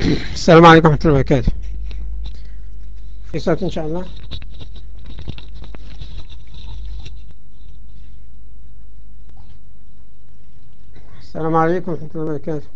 السلام عليكم ورحمة الله وبركاته. في صوت إن شاء الله. السلام عليكم ورحمة الله وبركاته.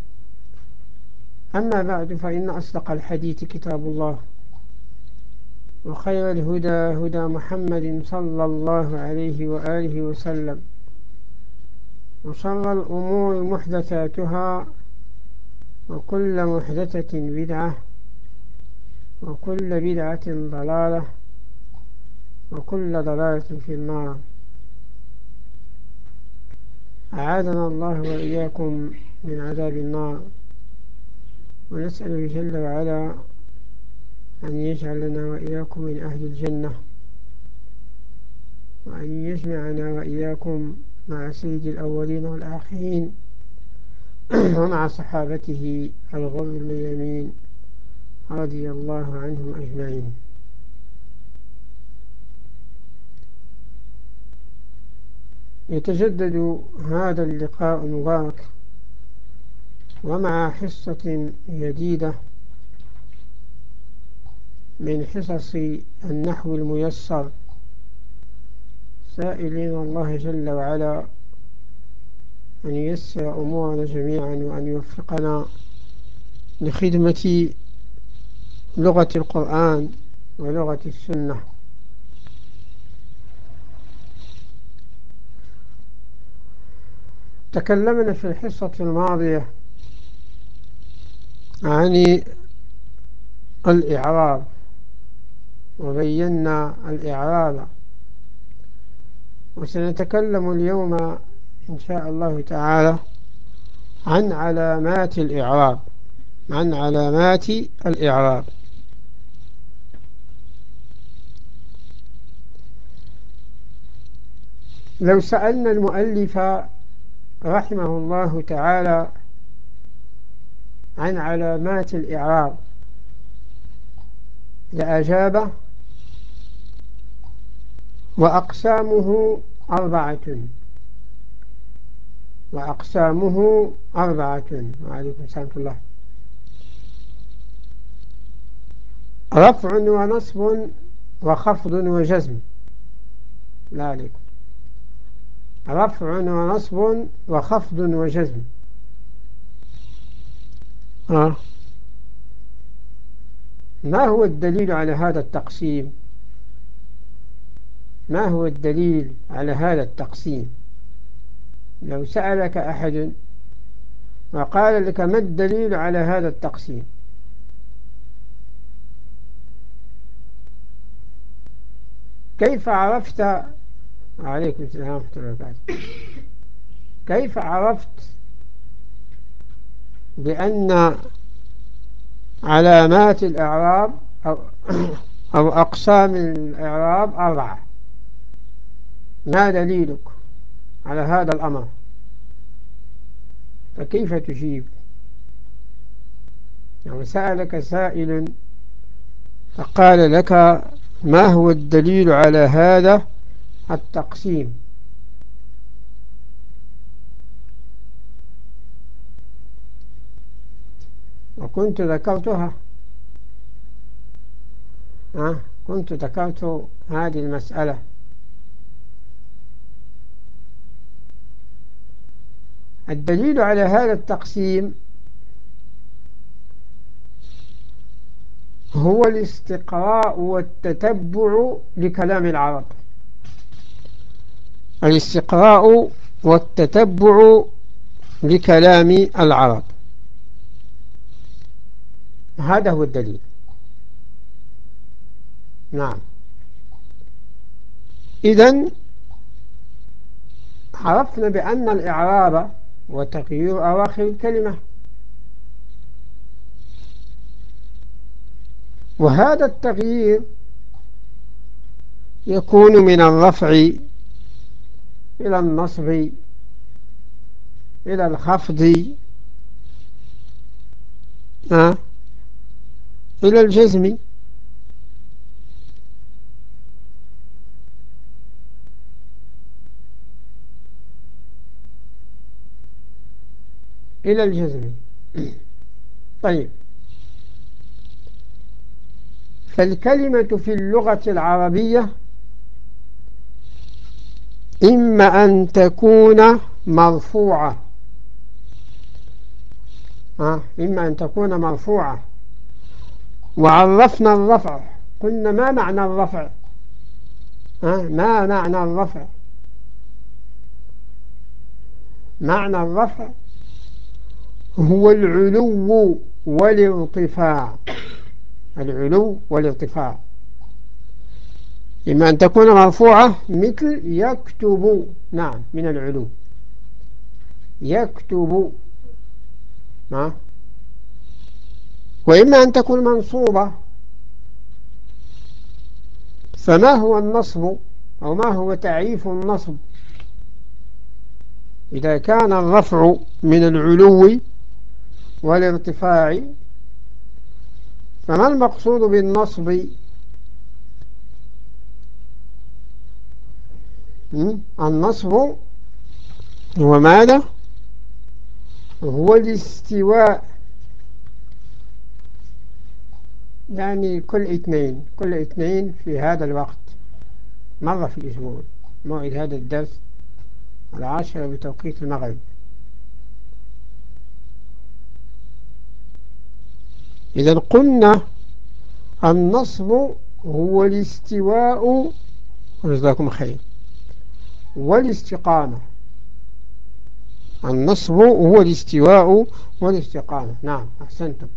أما بعد فإن أصدق الحديث كتاب الله وخير الهدى هدى محمد صلى الله عليه وآله وسلم وشر الأمور محدثاتها وكل محدثة بدعة وكل بدعة ضلالة وكل ضلالة في النار. أعاذنا الله وإياكم من عذاب النار. ونسأل جل وعلا أن يجعل لنا وإياكم من أهل الجنة وأن يجمعنا وإياكم مع سيد الأولين والآخرين ومع صحابته الغر الميامين رضي الله عنهم أجمعين. يتجدد هذا اللقاء المبارك ومع حصة جديدة من حصص النحو الميسر. سائلين الله جل وعلا أن ييسر أمورنا جميعا وأن يوفقنا لخدمة لغة القرآن ولغة السنة. تكلمنا في الحصة الماضية عن الإعراب وبينا الإعراب. وسنتكلم اليوم إن شاء الله تعالى عن علامات الإعراب عن علامات الإعراب. لو سألنا المؤلف رحمه الله تعالى عن علامات الإعراب. لأجاب وأقسامه أربعة. وأقسامه أربعة. وعليكم السلام الله. رفع ونصب وخفض وجزم. لا عليكم. رفع ونصب وخفض وجزم. آه. ما هو الدليل على هذا التقسيم؟ ما هو الدليل على هذا التقسيم؟ لو سألك أحد وقال لك ما الدليل على هذا التقسيم؟ كيف عرفت؟ عليكم السلام ورحمة الله وبركاته. كيف عرفت بأن علامات الإعراب أو, أو أقسام الإعراب أربعة. ما دليلك على هذا الأمر؟ فكيف تجيب؟ يعني سألك سائل فقال لك ما هو الدليل على هذا التقسيم؟ وكنت ذكرتها. أه كنت ذكرت هذه المسألة. الدليل على هذا التقسيم هو الاستقراء والتتبع لكلام العرب. الاستقراء والتتبع لكلام العرب. هذا هو الدليل. نعم. إذن عرفنا بأن الإعراب وتغيير أواخر الكلمة. وهذا التغيير يكون من الرفع إلى النصب إلى الخفض. إلى الجزم. إلى الجزم. طيب. فالكلمة في اللغة العربية إما أن تكون مرفوعة. إما أن تكون مرفوعة. وعرفنا الرفع. قلنا ما معنى الرفع؟ ما معنى الرفع؟ معنى الرفع هو العلو والارتفاع. العلو والارتفاع. إما أن تكون مرفوعة مثل يكتب. نعم من العلو. يكتب. نعم وإما أن تكون منصوبة. فما هو النصب أو ما هو تعريف النصب؟ إذا كان الرفع من العلو والارتفاع فما المقصود بالنصب؟ النصب هو ماذا؟ هو الاستواء يعني كل اثنين كل اثنين في هذا الوقت مرة في الأسبوع موعد هذا الدرس العاشرة بتوقيت المغرب. إذا قلنا النصب هو الاستواء جزاكم خير والاستقامة. النصب هو الاستواء والاستقامة. نعم أحسنتم.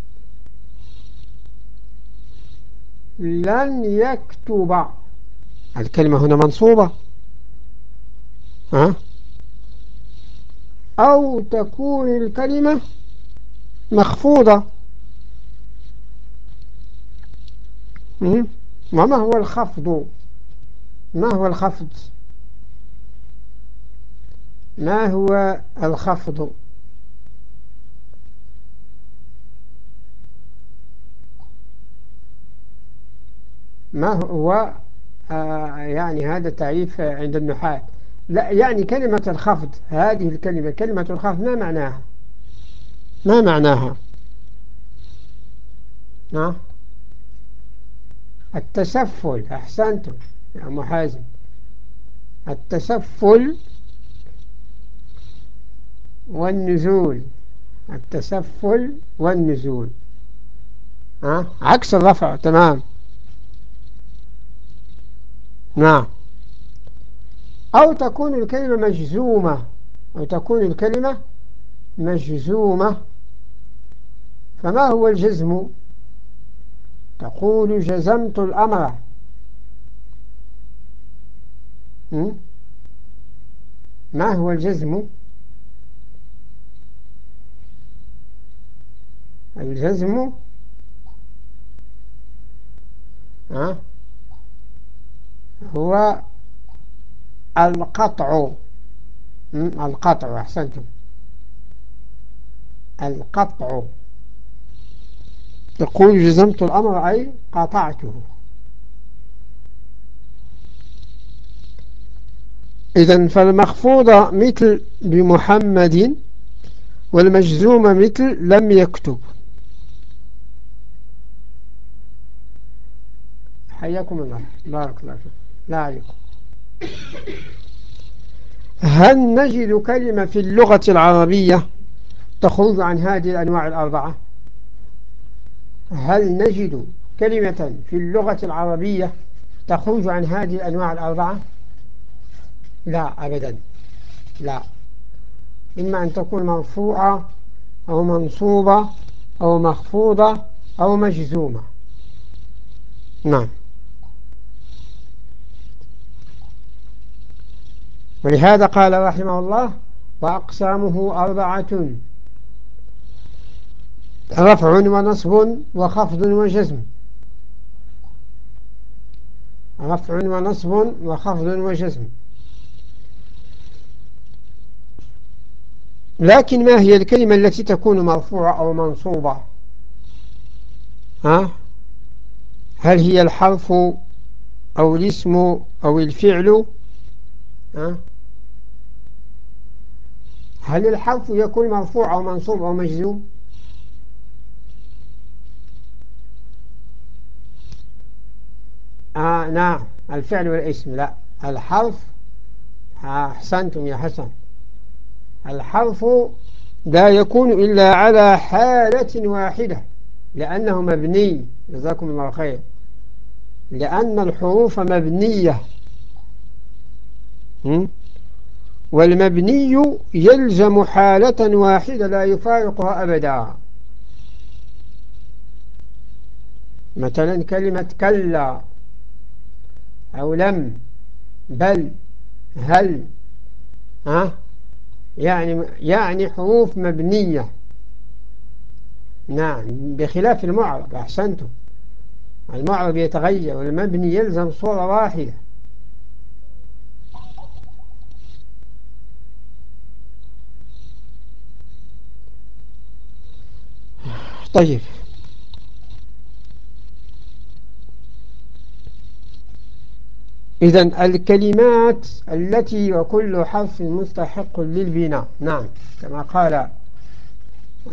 لن يكتب. الكلمة هنا منصوبة. ها؟ أو تكون الكلمة مخفوضة. وما هو الخفض؟ ما هو الخفض؟ ما هو الخفض؟ ما هو آه يعني هذا تعريف عند النحاة. لا يعني كلمة الخفض هذه الكلمة كلمة الخفض ما معناها؟ ما معناها؟ نعم التسفل أحسنتم يا محازم التسفل والنزول. التسفل والنزول. ها؟ عكس الرفع تمام. نعم. أو تكون الكلمة مجزومة أو تكون الكلمة مجزومة. فما هو الجزم؟ تقول جزمت الأمر. ما هو الجزم؟ الجزم؟ ها؟ هو القطع. القطع أحسنتم. القطع. تقول جزمت الأمر أي قطعته. إذا فالمخفوضة مثل بمحمد والمجزومة مثل لم يكتب. حياكم الله. بارك الله فيكم لا عليكم. هل نجد كلمة في اللغة العربية تخرج عن هذه الأنواع الأربعة؟ هل نجد كلمة في اللغة العربية تخرج عن هذه الأنواع الأربعة؟ لا أبدا. لا. إما أن تكون مرفوعة أو منصوبة أو مخفوضة أو مجزومة. نعم. ولهذا قال رحمه الله وأقسامه أربعة رفع ونصب وخفض وجزم رفع ونصب وخفض وجزم لكن ما هي الكلمة التي تكون مرفوعة أو منصوبة ها؟ هل هي الحرف أو الاسم أو الفعل ها؟ هل الحرف يكون مرفوع أو منصوب أو مجزوم؟ آه نعم الفعل والاسم لا. الحرف آه أحسنتم يا حسن. الحرف لا يكون إلا على حالة واحدة لأنه مبني. جزاكم الله خير. لأن الحروف مبنية. والمبني يلزم حالة واحدة لا يفارقها أبدا. مثلا كلمة كلا أو لم بل هل ها؟ يعني يعني حروف مبنية. نعم بخلاف المعرب أحسنتم. المعرب يتغير والمبني يلزم صورة واحدة. طيب. إذا الكلمات التي وكل حرف مستحق للبناء. نعم. كما قال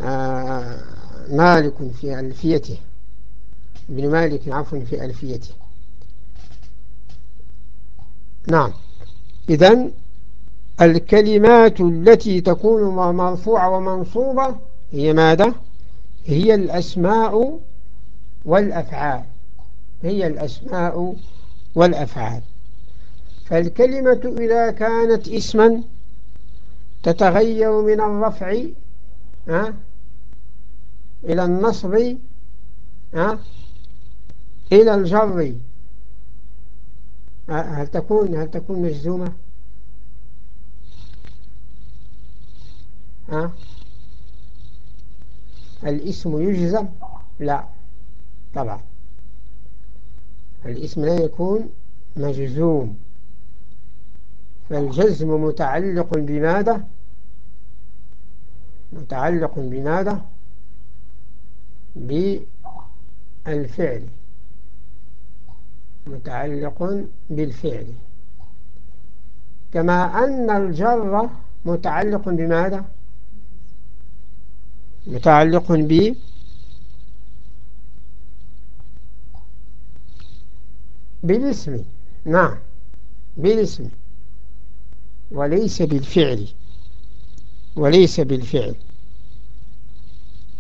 آه، مالك في ألفيته. ابن مالك عفوا في ألفيته. نعم. إذا الكلمات التي تكون مرفوعة ومنصوبة هي ماذا؟ هي الأسماء والأفعال. هي الأسماء والأفعال. فالكلمة إذا كانت اسما تتغير من الرفع إلى النصب إلى الجر. هل تكون هل تكون مجزومة؟ ها؟ الاسم يجزم لا. طبعا. الاسم لا يكون مجزوم. فالجزم متعلق بماذا؟ متعلق بماذا؟ بالفعل. متعلق بالفعل. كما أن الجر متعلق بماذا؟ متعلق ب بالاسم. نعم بالاسم. وليس بالفعل. وليس بالفعل.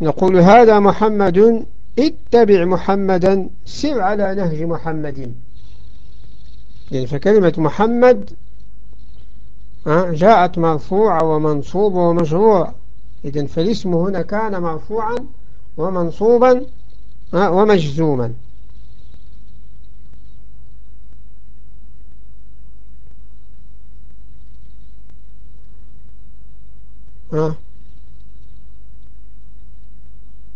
نقول هذا محمد اتبع محمدا سر على نهج محمد. يعني فكلمة محمد جاءت مرفوعة ومنصوبة ومجرورة إذن فالاسم هنا كان مرفوعا ومنصوبا ومجزوما. ها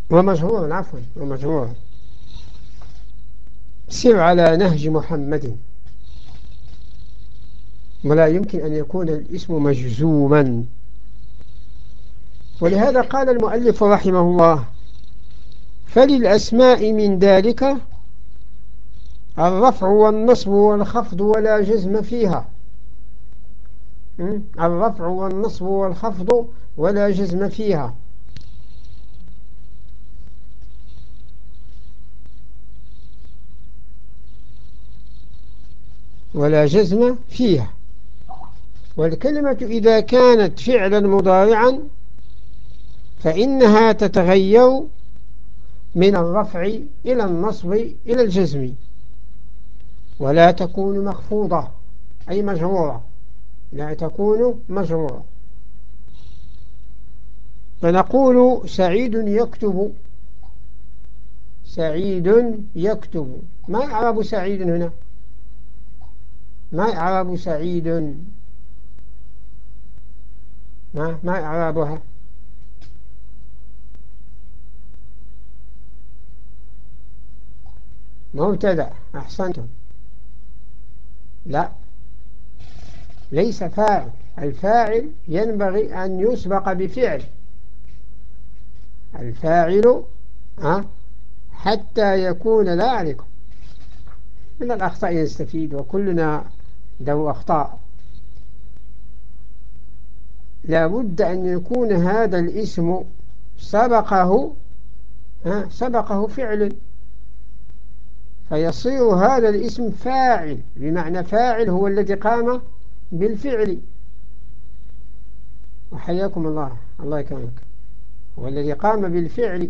ومجهور عفوا ومجهور سر على نهج محمد. ولا يمكن أن يكون الاسم مجزوما. ولهذا قال المؤلف رحمه الله فللأسماء من ذلك الرفع والنصب والخفض ولا جزم فيها. الرفع والنصب والخفض ولا جزم فيها. ولا جزم فيها. والكلمة إذا كانت فعلا مضارعا فإنها تتغير من الرفع إلى النصب إلى الجزم ولا تكون مخفوضة أي مجرورة. لا تكون مجرورة. فنقول سعيد يكتب سعيد يكتب. ما إعراب سعيد هنا؟ ما إعراب سعيد؟ ما ما إعرابها؟ مبتدأ. أحسنتم. لا. ليس فاعل. الفاعل ينبغي أن يسبق بفعل. الفاعل حتى يكون لا عليكم من الأخطاء يستفيد وكلنا ذو أخطاء. لابد أن يكون هذا الاسم سبقه سبقه فعل. فيصير هذا الاسم فاعل بمعنى فاعل هو الذي قام بالفعل. وحياكم الله. الله يكرمك. هو الذي قام بالفعل.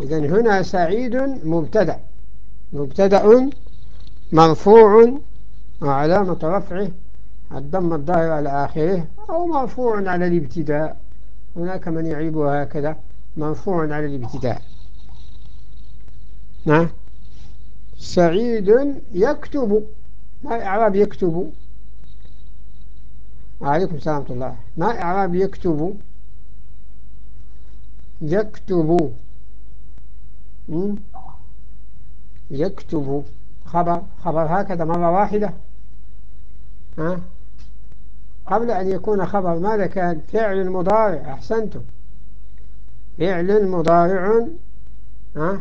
إذن هنا سعيد مبتدأ. مبتدأ مرفوع وعلامة رفعه. الضم الظاهر على آخره أو مرفوع على الابتداء. هناك من يعيبها هكذا مرفوع على الابتداء. نعم. سعيد يكتب. ما إعراب يكتب؟ عليكم سلامة الله. ما إعراب يكتب؟ يكتب. يكتب. خبر. خبر هكذا مرة واحدة. ها؟ قبل أن يكون خبر ماذا كان؟ فعل مضارع. أحسنتم. فعل مضارع. ها؟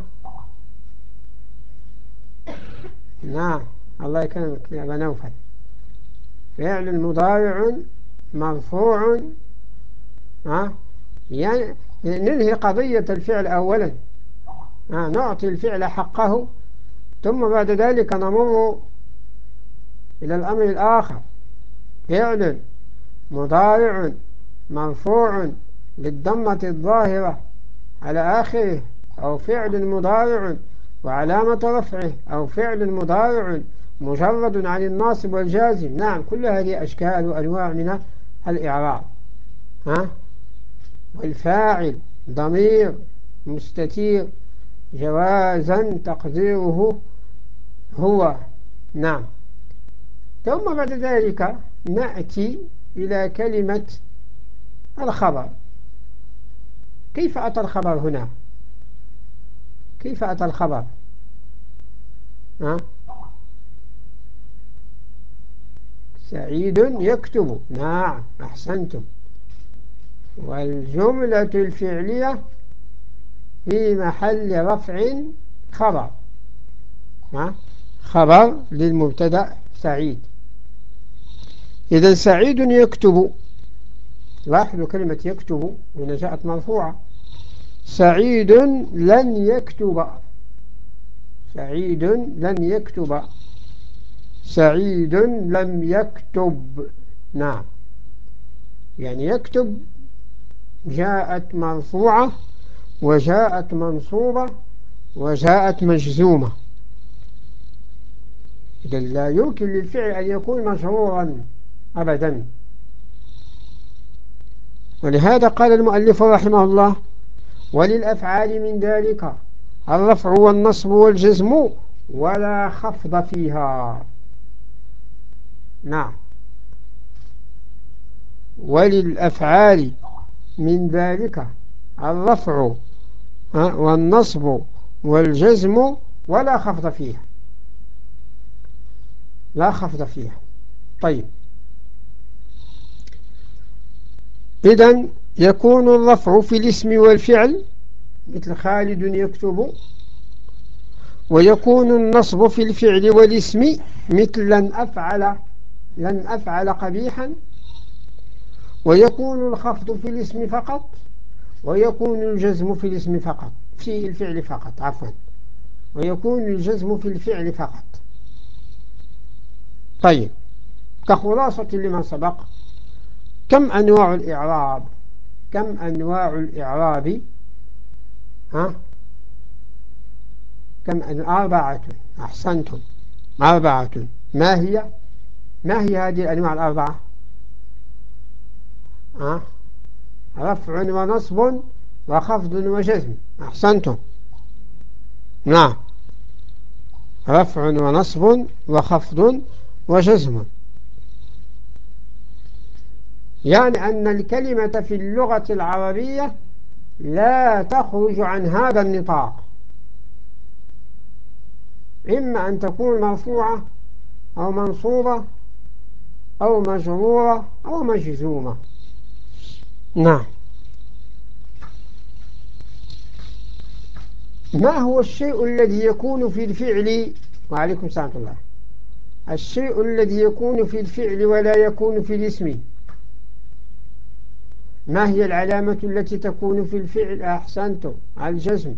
نعم. الله يكرمك يا أبا نوفل. فعل مضارع مرفوع ها؟ يعني ننهي قضية الفعل أولا. ها نعطي الفعل حقه ثم بعد ذلك نمر إلى الأمر الآخر. فعل مضارع مرفوع بالضمة الظاهرة على آخره أو فعل مضارع وعلامة رفعه أو فعل مضارع مجرد عن الناصب والجازم. نعم كل هذه أشكال وأنواع من الإعراب. ها؟ والفاعل ضمير مستتير جوازا تقديره هو. نعم. ثم بعد ذلك نأتي إلى كلمة الخبر. كيف أتى الخبر هنا؟ كيف أتى الخبر؟ ها؟ سعيد يكتب. نعم أحسنتم. والجملة الفعلية في محل رفع خبر. ها؟ خبر للمبتدأ سعيد. إذا سعيد يكتب. لاحظوا كلمة يكتب هنا جاءت مرفوعة. سعيد لن يكتب. سعيد لن يكتب. سعيد لم يكتب. نعم. يعني يكتب. جاءت مرفوعة وجاءت منصوبة وجاءت مجزومة. إذا لا يمكن للفعل أن يكون مشهورا أبدا. ولهذا قال المؤلف رحمه الله وللأفعال من ذلك الرفع والنصب والجزم ولا خفض فيها. نعم. وللأفعال من ذلك الرفع والنصب والجزم ولا خفض فيها. لا خفض فيها. طيب. إذن يكون الرفع في الاسم والفعل مثل خالد يكتب ويكون النصب في الفعل والاسم مثل لن أفعل لن أفعل قبيحا ويكون الخفض في الاسم فقط ويكون الجزم في الاسم فقط في الفعل فقط عفوا ويكون الجزم في الفعل فقط. طيب كخلاصة لما سبق كم أنواع الإعراب؟ كم أنواع الإعراب؟ ها؟ كم أربعة. أحسنتم. أربعة. ما هي؟ ما هي هذه الأنواع الأربعة؟ ها؟ رفع ونصب وخفض وجزم. أحسنتم. نعم. رفع ونصب وخفض وجزم. يعني أن الكلمة في اللغة العربية لا تخرج عن هذا النطاق. إما أن تكون مرفوعة أو منصوبة أو مجرورة أو مجزومة. نعم. ما هو الشيء الذي يكون في الفعل؟ وعليكم السلام الله. الشيء الذي يكون في الفعل ولا يكون في الاسم. ما هي العلامة التي تكون في الفعل؟ أحسنتم الجزم.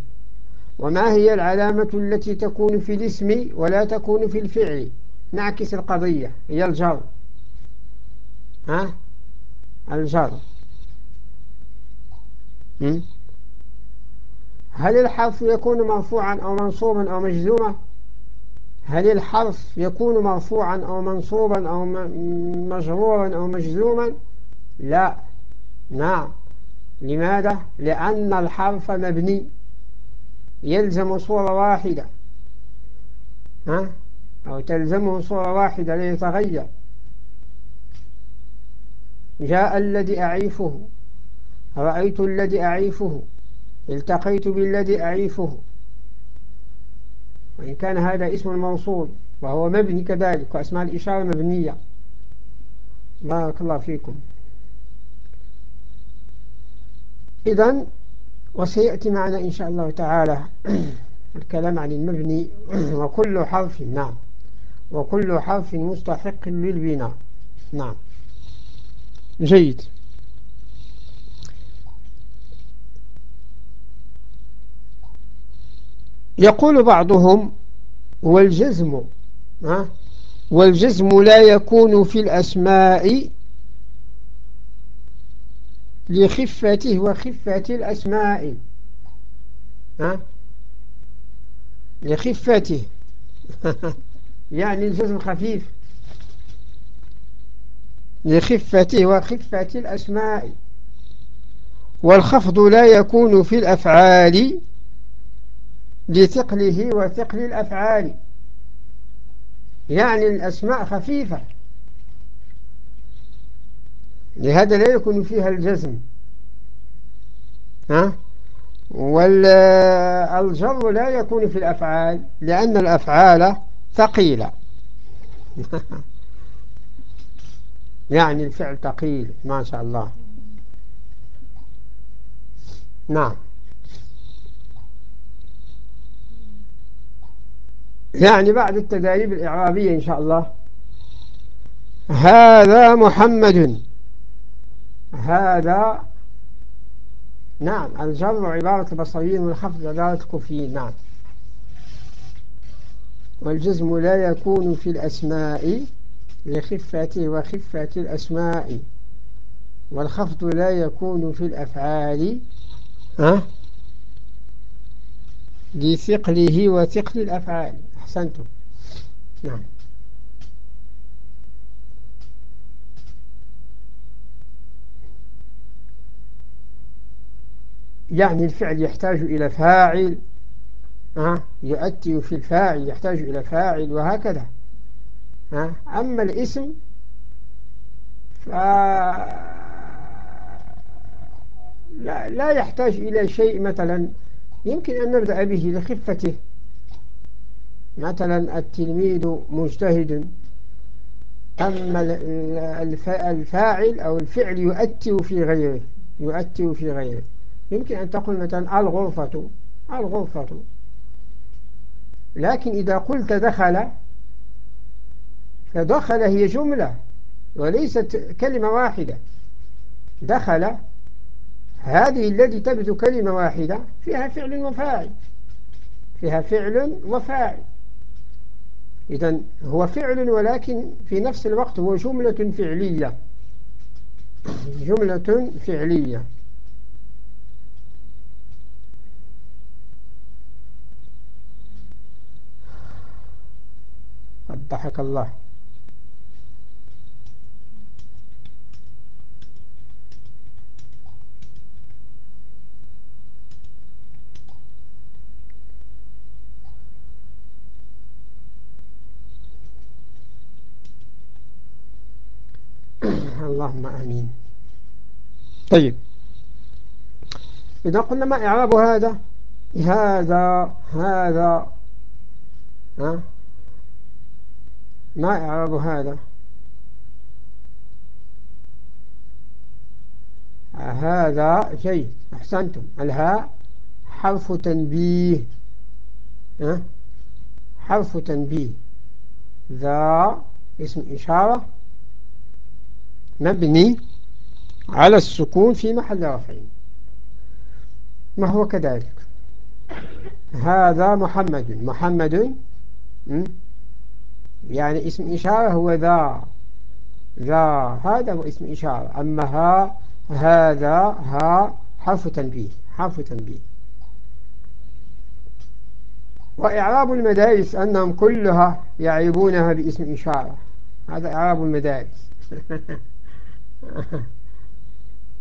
وما هي العلامة التي تكون في الاسم ولا تكون في الفعل؟ نعكس القضية هي الجر. ها؟ الجر. هل الحرف يكون مرفوعا أو منصوبا أو مجزوما؟ هل الحرف يكون مرفوعا أو منصوبا أو مجرورا أو مجزوما؟ لا. نعم. لماذا؟ لأن الحرف مبني. يلزم صورة واحدة. ها؟ أو تلزمه صورة واحدة ليتغير. جاء الذي أعيفه. رأيت الذي أعيفه. التقيت بالذي أعيفه. وإن كان هذا اسم الموصول وهو مبني كذلك وأسماء الإشارة مبنية. بارك الله فيكم. إذن وسيأتي معنا إن شاء الله تعالى الكلام عن المبني وكل حرف نعم. وكل حرف مستحق للبناء. نعم. جيد. يقول بعضهم والجزم والجزم لا يكون في الأسماء لخفته وخفة الأسماء. ها؟ لخفته. يعني الجزم خفيف لخفته وخفة الأسماء. والخفض لا يكون في الأفعال لثقله وثقل الأفعال. يعني الأسماء خفيفة. لهذا لا يكون فيها الجزم. ها؟ والجر لا يكون في الأفعال لأن الأفعال ثقيلة. يعني الفعل ثقيل ما شاء الله. نعم. يعني بعد التدريب الإعرابية إن شاء الله. هذا محمد. هذا نعم الجر عبارة البصريين والخفض عبارة الكوفيين نعم. والجزم لا يكون في الأسماء لخفة وخفة الأسماء والخفض لا يكون في الأفعال ها؟ لثقله وثقل الأفعال. أحسنتم. نعم. يعني الفعل يحتاج إلى فاعل؟ يؤتي في الفاعل يحتاج إلى فاعل وهكذا؟ أما الاسم لا, لا يحتاج إلى شيء مثلا يمكن أن نبدأ به لخفته مثلا التلميذ مجتهد أما الفاعل أو الفعل يؤتي في غيره يؤتي في غيره يمكن أن تقول مثلا الغرفة الغرفة. لكن إذا قلت دخل فدخل هي جملة وليست كلمة واحدة. دخل هذه التي تبدو كلمة واحدة فيها فعل وفاعل فيها فعل وفاعل. إذا هو فعل ولكن في نفس الوقت هو جملة فعلية. جملة فعلية. ضحك الله. اللهم آمين. طيب. إذا قلنا ما إعراب هذا؟ هذا هذا. ها؟ ما إعراب هذا. هذا جيد أحسنتم. الهاء حرف تنبيه. حرف تنبيه. ذا اسم إشارة مبني على السكون في محل رفع ما هو كذلك؟ هذا محمد. محمد يعني اسم إشارة هو ذا. ذا هذا هو اسم إشارة. أما ها هذا ها حرف تنبيه حرف تنبيه. وإعراب المدارس أنهم كلها يعيبونها باسم إشارة. هذا إعراب المدارس.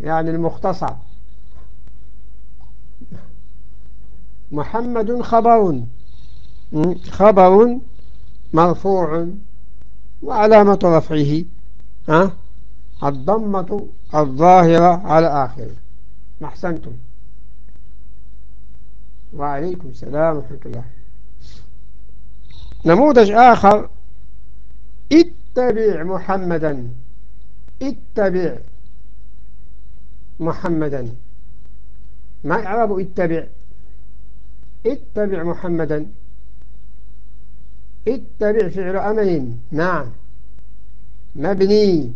يعني المختصر. محمد خبر. خبر. مرفوع وعلامة رفعه ها؟ الضمة الظاهرة على آخره. أحسنتم. وعليكم السلام ورحمة الله. نموذج آخر. اتبع محمدا. اتبع محمدا. ما إعراب اتبع؟ اتبع محمدا. اتبع فعل أمر. نعم. مبني.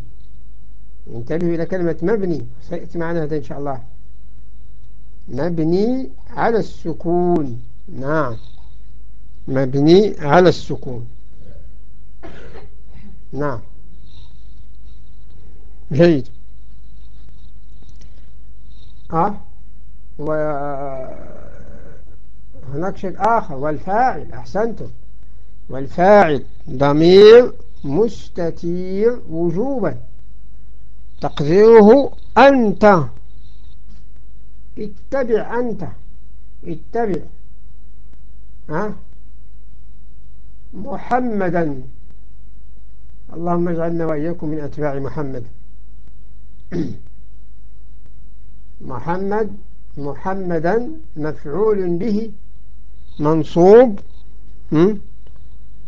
انتبهوا إلى كلمة مبني. سيأتي معنا هذا إن شاء الله. مبني على السكون. نعم. مبني على السكون. نعم. جيد. أه؟ وهناك شيء آخر. والفاعل. أحسنتم. والفاعل ضمير مستتير وجوبا. تقديره أنت. اتبع أنت. اتبع. ها؟ محمدا. اللهم اجعلنا وإياكم من أتباع محمد. محمد محمدا مفعول به. منصوب.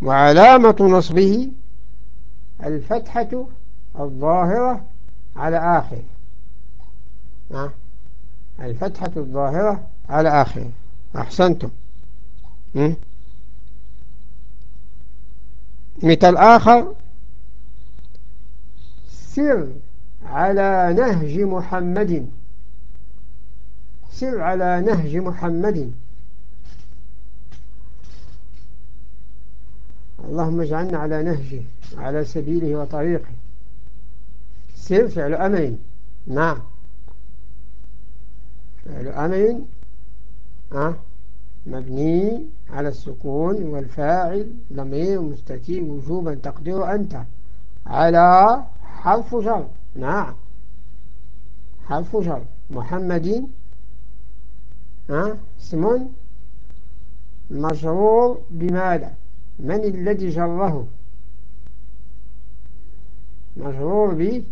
وعلامة نصبه الفتحة الظاهرة على آخر الفتحة الظاهرة على آخر أحسنتم. مثال آخر. سر على نهج محمد. سر على نهج محمد. اللهم اجعلنا على نهجه على سبيله وطريقه. سر فعل أمر نعم. فعل أمر أه مبني على السكون والفاعل ضمير مستتير وجوبا تقدير أنت. على حرف جر نعم. حرف جر محمد أه؟ اسم مجرور بماذا؟ من الذي جره؟ مجرور ب؟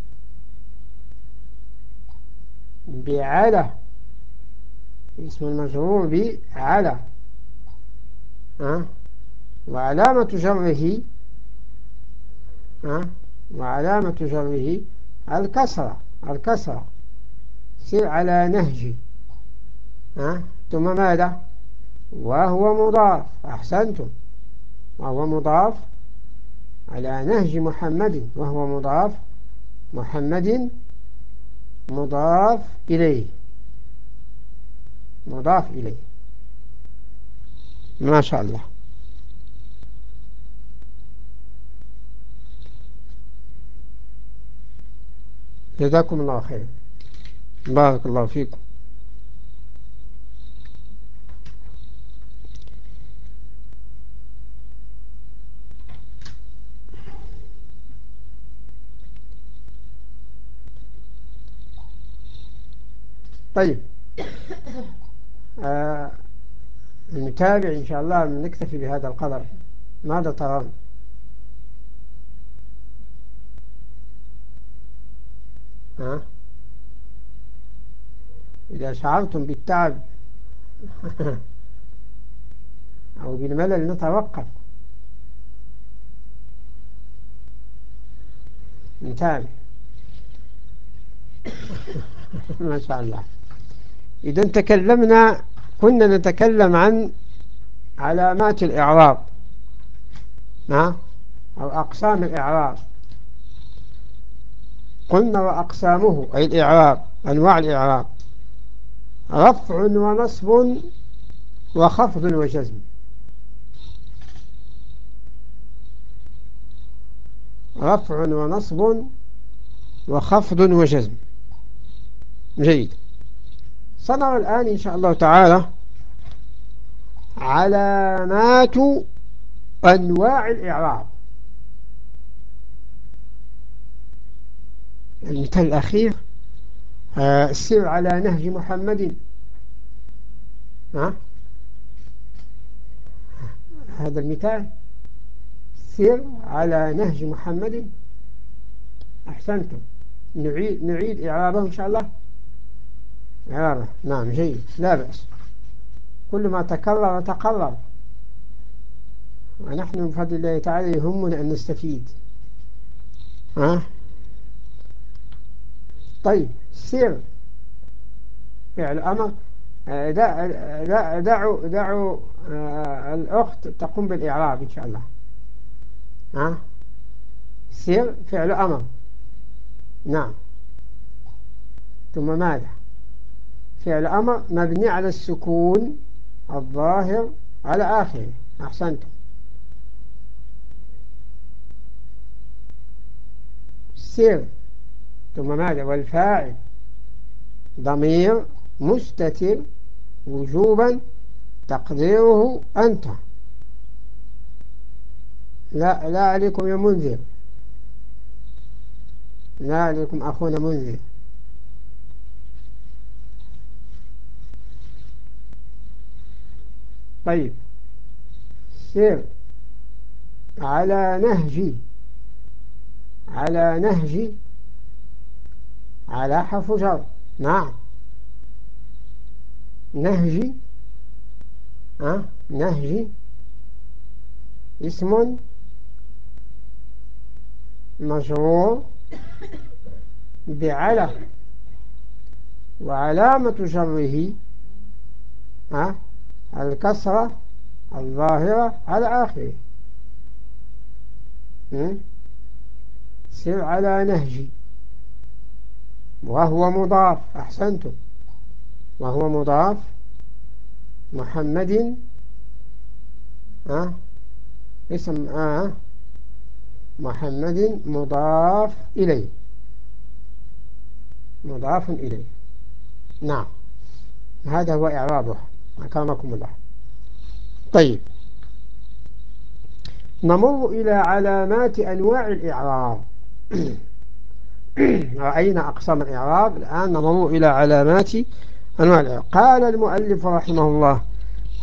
بعلى. اسم المجرور بعلى ها وعلامة جره؟ ها وعلامة جره الكسرة. الكسرة. سر على نهجي ها ثم ماذا؟ وهو مضاف. أحسنتم. وهو مضاف على نهج محمد وهو مضاف محمد مضاف إليه. مضاف إليه. ما شاء الله. جزاكم الله خير بارك الله فيكم. طيب. آه نتابع إن شاء الله نكتفي بهذا القدر. ماذا ترون؟ ها؟ إذا شعرتم بالتعب أو بالملل نتوقف. نتابع. ما شاء الله. إذا تكلمنا كنا نتكلم عن علامات الإعراب. أو أقسام الإعراب. قلنا وأقسامه أي الإعراب أنواع الإعراب. رفع ونصب وخفض وجزم. رفع ونصب وخفض وجزم. جيد. سنرى الآن إن شاء الله تعالى علامات أنواع الإعراب. المثال الأخير آه، السير على نهج محمد. ها؟ هذا المثال. سير على نهج محمد. أحسنتم. نعيد, نعيد إعرابه إن شاء الله. إعرابه نعم جيد. لا بأس. كل ما تكرر تقرر. ونحن بفضل الله تعالى يهمنا أن نستفيد. ها؟ طيب سير فعل أمر. دعوا دعوا آه، الأخت تقوم بالإعراب إن شاء الله. ها؟ سير فعل أمر. نعم. ثم ماذا؟ فعل أمر مبني على السكون الظاهر على آخره. أحسنتم. سير ثم ماذا؟ والفاعل. ضمير مستتر وجوبا تقديره أنت. لا لا عليكم يا منذر. لا عليكم أخونا منذر. طيب. سير. على نهجي على نهجي على حرف جر. نعم. نهجي أه؟ نهجي اسم. مجرور. بعلى وعلامة جره. أه؟ الكسرة الظاهرة على آخره سر على نهجي. وهو مضاف أحسنتم. وهو مضاف محمد أه اسم آه محمد مضاف إليه. مضاف إليه. نعم. هذا هو إعرابه. أكرمكم الله طيب. نمر إلى علامات أنواع الإعراب. رأينا أقسام الإعراب؟ الآن نمر إلى علامات أنواع الإعراب. قال المؤلف رحمه الله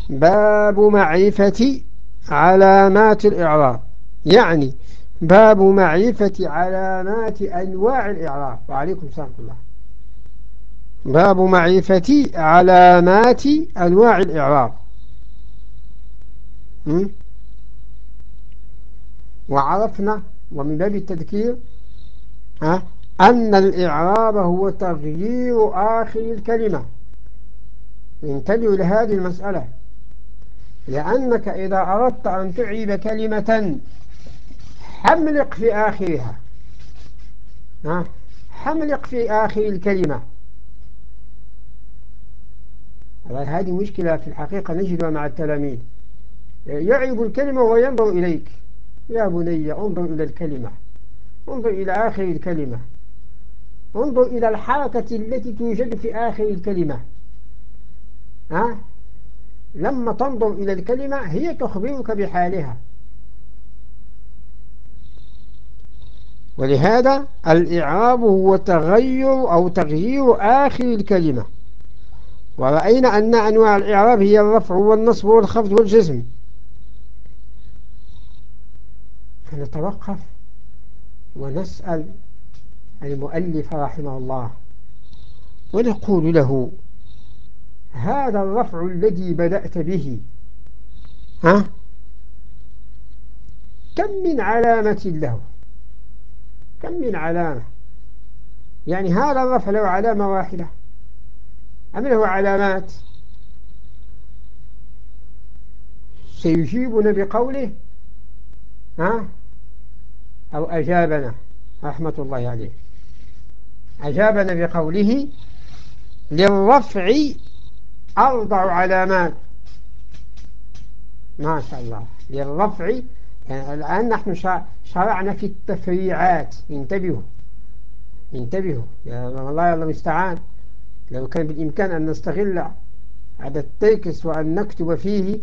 باب معرفة علامات الإعراب. يعني باب معرفة علامات أنواع الإعراب. وعليكم السلام الله. باب معرفة علامات أنواع الإعراب. وعرفنا ومن باب التذكير أن الإعراب هو تغيير آخر الكلمة. انتبهوا لهذه المسألة. لأنك إذا أردت أن تعيب كلمة حملق في آخرها. حملق في آخر الكلمة. هذه مشكلة في الحقيقة نجدها مع التلاميذ. يعيب الكلمة وينظر إليك. يا بني انظر إلى الكلمة. انظر إلى آخر الكلمة. انظر إلى الحركة التي توجد في آخر الكلمة. ها؟ لما تنظر إلى الكلمة هي تخبرك بحالها. ولهذا الإعراب هو تغير أو تغيير آخر الكلمة. ورأينا أن أنواع الإعراب هي الرفع والنصب والخفض والجزم. فنتوقف ونسأل المؤلف رحمه الله ونقول له هذا الرفع الذي بدأت به ها؟ كم من علامة له؟ كم من علامة؟ يعني هذا الرفع له علامة واحدة. أم له علامات. سيجيبنا بقوله ها؟ أو أجابنا رحمة الله عليه. أجابنا بقوله للرفع أربع علامات. ما شاء الله. للرفع يعني الآن نحن شرعنا في التفريعات. انتبهوا. انتبهوا. يا الله الله المستعان لو كان بالإمكان أن نستغل هذا التكس وأن نكتب فيه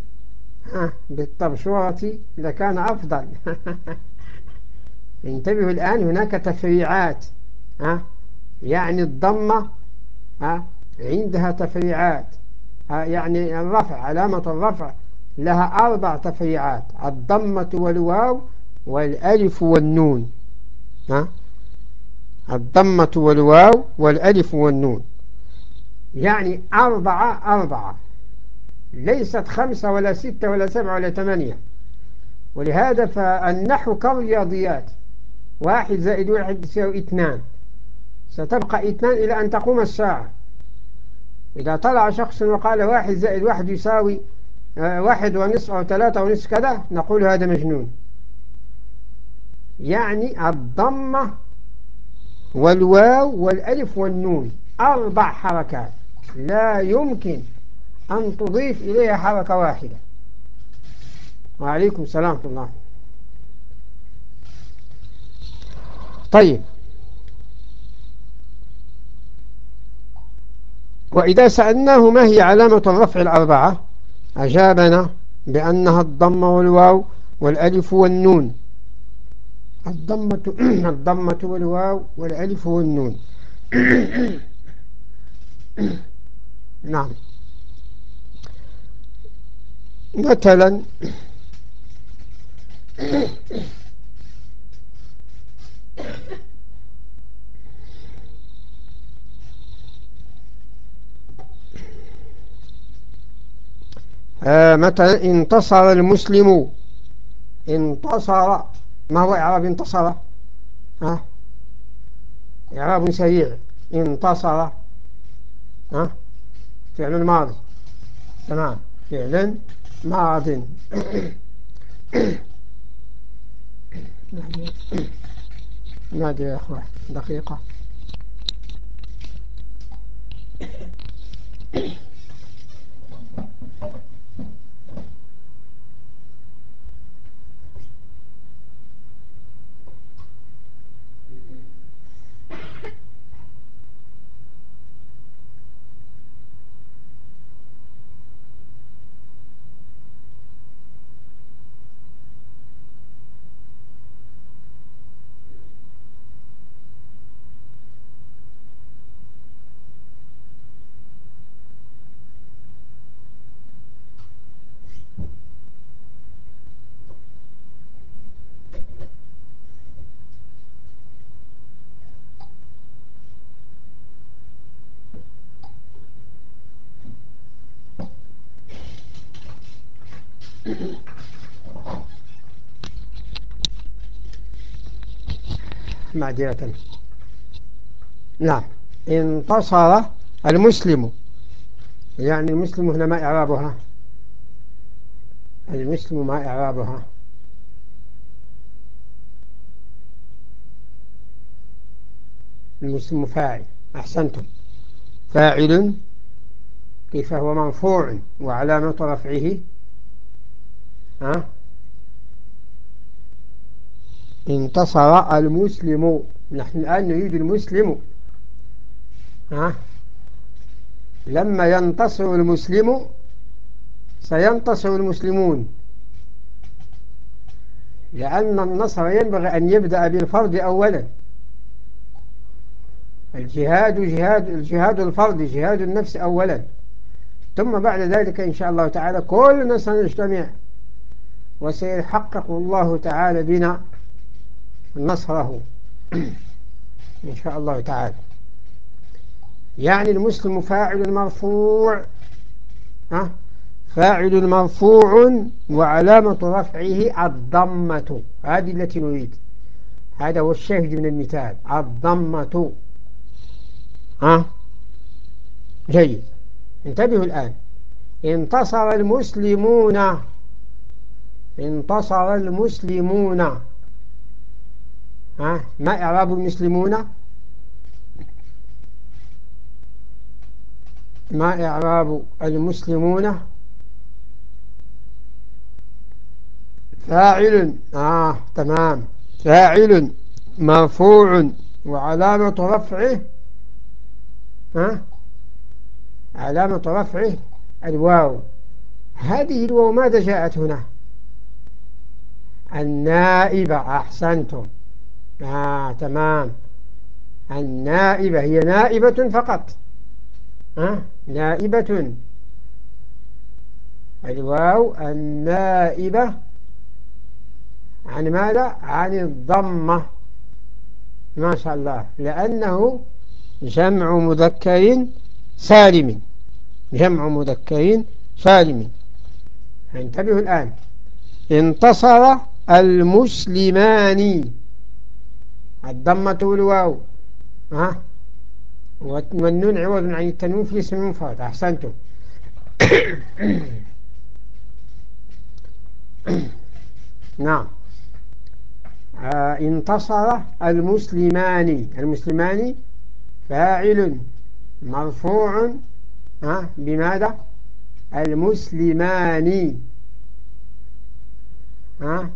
بالطبشورة لكان أفضل انتبهوا الآن هناك تفريعات يعني الضمة عندها تفريعات يعني الرفع علامة الرفع لها أربع تفريعات الضمة والواو والألف والنون ها؟ الضمة والواو والألف والنون يعني أربعة أربعة. ليست خمسة ولا ستة ولا سبعة ولا ثمانية. ولهذا فالنحو كالرياضيات. واحد زائد واحد يساوي اثنان. ستبقى اثنان إلى أن تقوم الساعة. إذا طلع شخص وقال واحد زائد واحد يساوي آه، واحد ونصف أو ثلاثة ونصف كذا نقول هذا مجنون. يعني الضمة والواو والألف والنون. أربع حركات. لا يمكن أن تضيف إليها حركة واحدة. وعليكم السلام ورحمة الله. طيب. وإذا سألناه ما هي علامة الرفع الأربعة أجابنا بأنها الضمة والواو والألف والنون. الضمة, الضمة والواو والألف والنون. نعم. مثلا آه مثلا انتصر المسلم. انتصر. ما هو إعراب انتصر؟ ها؟ إعراب سريع. انتصر. ها؟ فعل الماضي تمام. فعل ماض. نادي يا أخوة دقيقة. معذرة نعم. انتصر المسلم. يعني المسلم هنا ما إعرابها. المسلم ما إعرابها. المسلم فاعل. أحسنتم. فاعل كيف هو مرفوع وعلامة رفعه ها؟ انتصر المسلم. نحن الآن نريد المسلم. ها؟ لما ينتصر المسلم سينتصر المسلمون. لأن النصر ينبغي أن يبدأ بالفرد أولا. الجهاد جهاد الجهاد الفرد جهاد النفس أولا. ثم بعد ذلك إن شاء الله تعالى كلنا سنجتمع. وسيحقق الله تعالى بنا نصره إن شاء الله تعالى. يعني المسلم فاعل مرفوع ها؟ فاعل مرفوع وعلامة رفعه الضمة هذه التي نريد. هذا هو الشاهد من المثال الضمة. ها؟ جيد. انتبهوا الآن. انتصر المسلمون انتصر المسلمون. ها؟ ما إعراب المسلمون؟ ما إعراب المسلمون؟ فاعل. آه تمام. فاعل مرفوع وعلامة رفعه. ها؟ علامة رفعه الواو. هذه الواو ماذا جاءت هنا؟ النائبة أحسنتم. آه تمام. النائبة هي نائبة فقط. ها نائبة. الواو النائبة. عن ماذا؟ عن الضمة. ما شاء الله. لأنه جمع مذكر سالم جمع مذكر سالم انتبهوا الآن. انتصر المسلمان الضمة والواو. ها؟ والنون عوض عن التنوين في اسم المفرد أحسنتم. نعم. آه انتصر المسلمان المسلمان فاعل مرفوع. ها؟ بماذا؟ المسلمان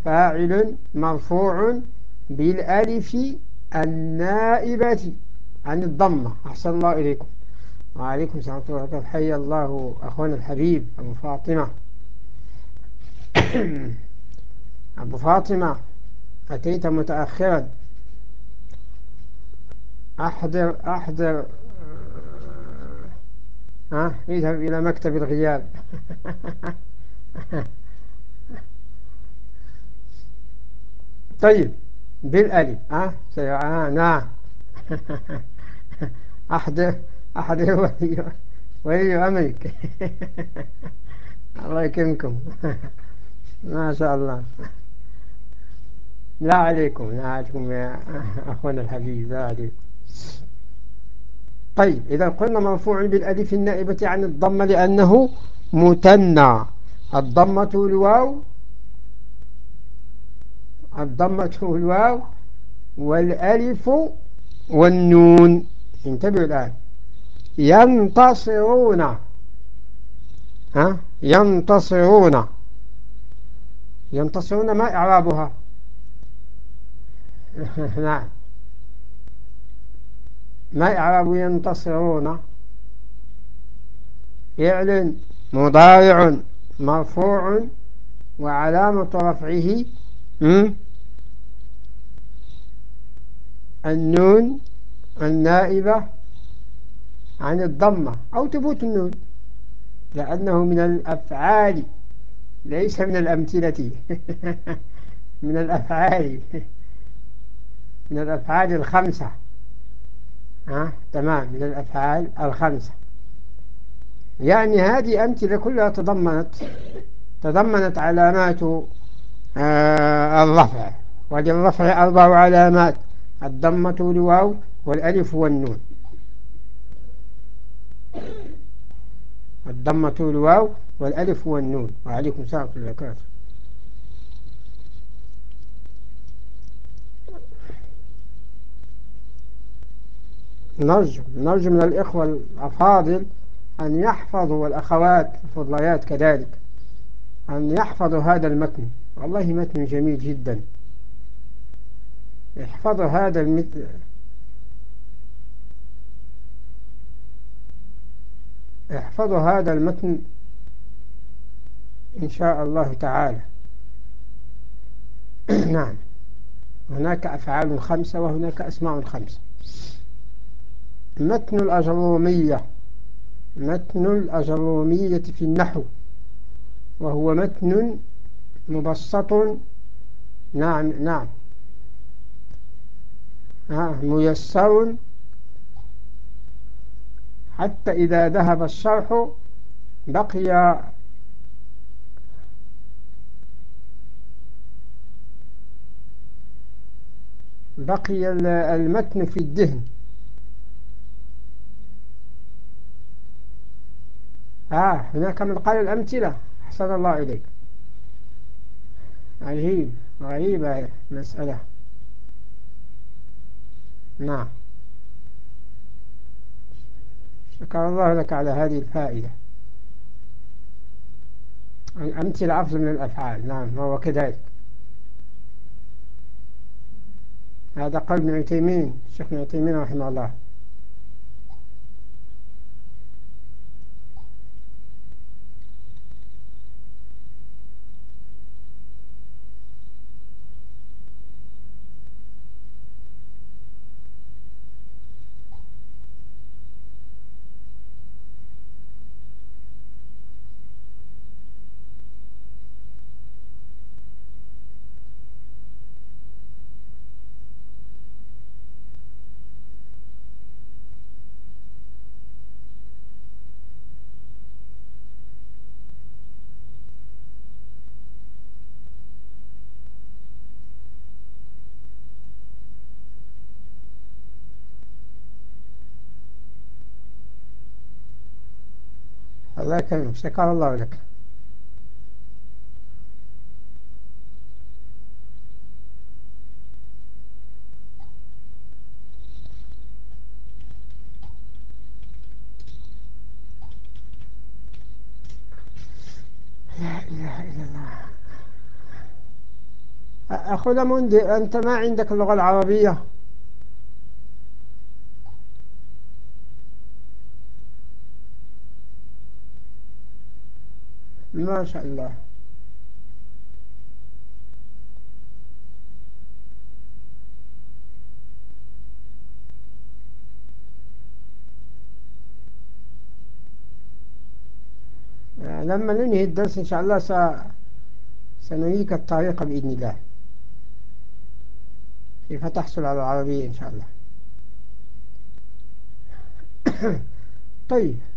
فاعل مرفوع بالألف النائبة عن الضمة. أحسن الله إليكم. وعليكم السلام ورحمة الله وبركاته. حي الله أخونا الحبيب أبو فاطمة. أبو فاطمة أتيت متأخرا. أحضر أحضر ها إذهب إلى مكتب الغياب. طيب بالألف. ها آه نعم أحضر أحضر ولي ولي أمرك الله يكرمكم. ما شاء الله. لا عليكم لا عليكم يا أخونا الحبيب لا عليكم. طيب إذا قلنا مرفوع بالألف النائبة عن الضمة لأنه متنع الضمة الواو الضمة الواو والألف والنون. انتبهوا الآن. ينتصرون. ها؟ ينتصرون. ينتصرون ما إعرابها؟ نعم. ما إعراب ينتصرون؟ فعل مضارع مرفوع وعلامة رفعه النون النائبة عن الضمة أو ثبوت النون لأنه من الأفعال ليس من الأمثلة. من الأفعال من الأفعال الخمسة. ها؟ تمام من الأفعال الخمسة. يعني هذه أمثلة كلها تضمنت تضمنت علامات آه، الرفع. وللرفع أربع علامات. الضمة والواو والألف والنون. الضمة والواو والألف والنون. وعليكم سلام الله نرجو نرجو من الإخوة الأفاضل أن يحفظوا والأخوات الفضليات كذلك أن يحفظوا هذا المتن. والله متن جميل جدا. احفظوا هذا المتن احفظوا هذا المتن إن شاء الله تعالى. نعم. هناك أفعال خمسة وهناك أسماء خمسة. متن الأجرومية. متن الأجرومية في النحو. وهو متن مبسط. نعم نعم. ميسر. حتى إذا ذهب الشرح بقي بقي المتن في الدهن آه هناك من قال الأمثلة. أحسن الله إليك. عجيب غريبة مسألة نعم. شكر الله لك على هذه الفائدة. الأمثلة أفضل من الأفعال. نعم هو كذلك. هذا قول ابن عثيمين الشيخ ابن عثيمين رحمه الله الله يكرمك شكر الله لك. لا إله إلا الله. أخو مندي أنت ما عندك اللغة العربية؟ ما شاء الله. لما ننهي الدرس إن شاء الله س... سنريك الطريقة بإذن الله. كيف تحصل على العربية إن شاء الله. طيب.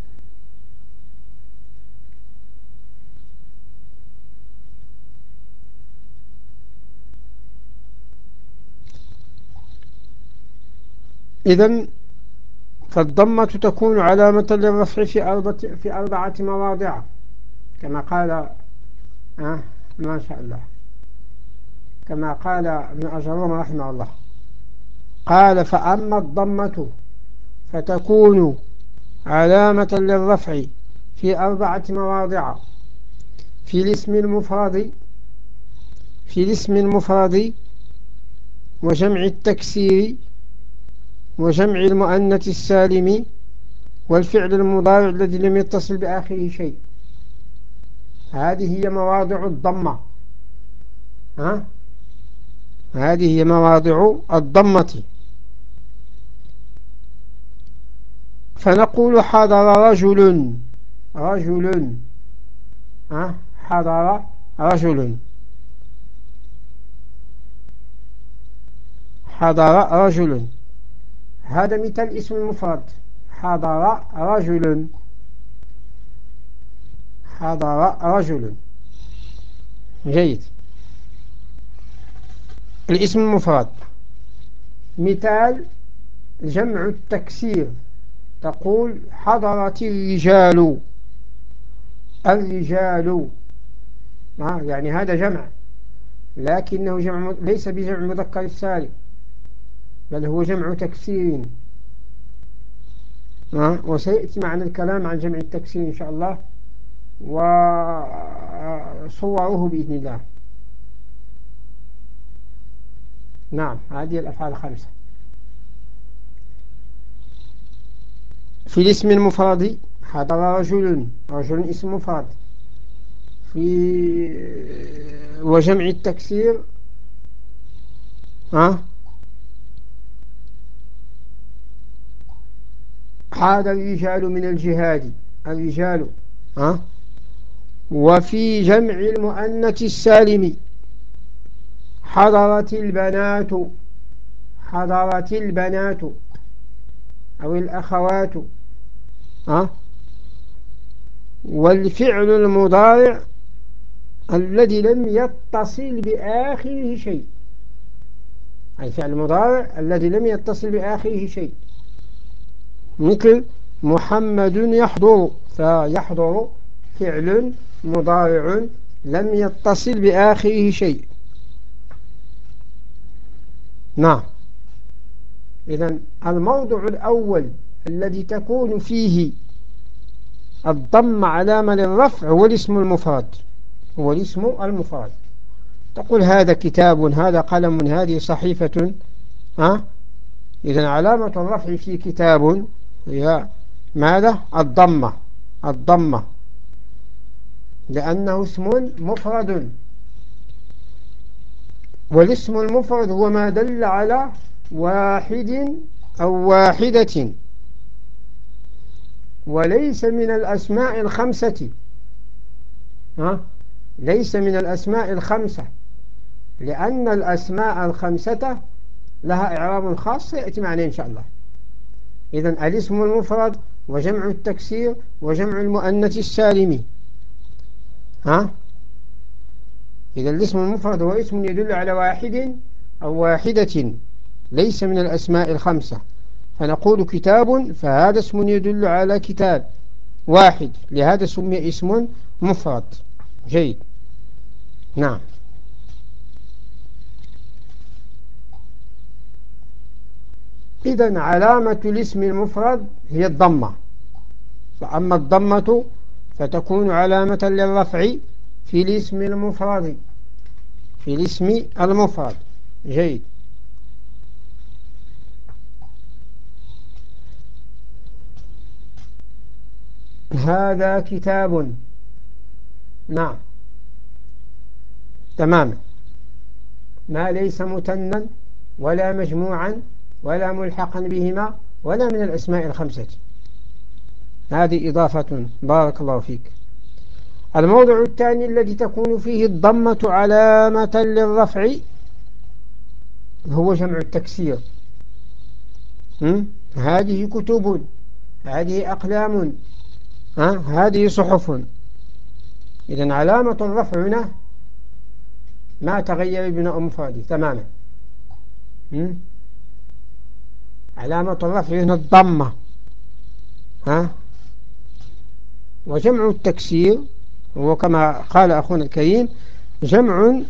إذا فالضمة تكون علامة للرفع في أربعة, في أربعة مواضع. كما قال آه ما شاء الله. كما قال ابن أجروم رحمه الله. قال فأما الضمة فتكون علامة للرفع في أربعة مواضع. في الاسم المفرد في الاسم المفرد وجمع التكسير وجمع المؤنث السالم والفعل المضارع الذي لم يتصل بآخره شيء. هذه هي مواضع الضمة. ها؟ هذه هي مواضع الضمة. فنقول حضر رجل. رجل. ها؟ حضر رجل. حضر رجل. هذا مثال اسم المفرد حضر رجل. حضر رجل. جيد. الاسم المفرد مثال جمع التكسير. تقول حضرت الرجال. الرجال. آه يعني هذا جمع. لكنه جمع ليس بجمع مذكر السالم. بل هو جمع تكسير. وسيأتي معنا الكلام عن جمع التكسير إن شاء الله وصوره بإذن الله. نعم هذه الأفعال الخمسة في الاسم المفرد حضر رجل رجل اسم مفرد. في وجمع التكسير ها؟ حاد الرجال من الجهاد. الرجال ها؟ وفي جمع المؤنث السالم. حضرت البنات حضرت البنات أو الأخوات ها؟ والفعل المضارع الذي لم يتصل بآخره شيء. الفعل المضارع الذي لم يتصل بآخره شيء. مثل محمد يحضر فيحضر فعل مضارع لم يتصل بآخره شيء. نعم. إذا الموضع الأول الذي تكون فيه الضم علامة للرفع هو الاسم المفرد. هو الاسم المفرد. تقول هذا كتاب هذا قلم هذه صحيفة ها؟ إذا علامة الرفع في كتاب هي ماذا؟ الضمة. الضمة. لأنه اسم مفرد. والاسم المفرد هو ما دل على واحد أو واحدة. وليس من الأسماء الخمسة. ها؟ ليس من الأسماء الخمسة. لأن الأسماء الخمسة لها إعراب خاص سيأتي معنا إن شاء الله. إذا الاسم المفرد وجمع التكسير وجمع المؤنث السالم. ها؟ إذا الاسم المفرد هو اسم يدل على واحد أو واحدة ليس من الأسماء الخمسة. فنقول كتاب فهذا اسم يدل على كتاب واحد لهذا سمي اسم مفرد. جيد. نعم. إذا علامة الاسم المفرد هي الضمة. فأما الضمة فتكون علامة للرفع في الاسم المفرد في الاسم المفرد. جيد. هذا كتاب. نعم. تماما ما ليس متنا ولا مجموعا ولا ملحقا بهما ولا من الأسماء الخمسة. هذه إضافة. بارك الله فيك. الموضع الثاني الذي تكون فيه الضمة علامة للرفع هو جمع التكسير. هذه كتب. هذه أقلام. هذه صحف. إذا علامة الرفع هنا ما تغير بناء مفرده تماما. علامة الرفع هنا الضمة. ها؟ وجمع التكسير هو كما قال أخونا الكريم جمع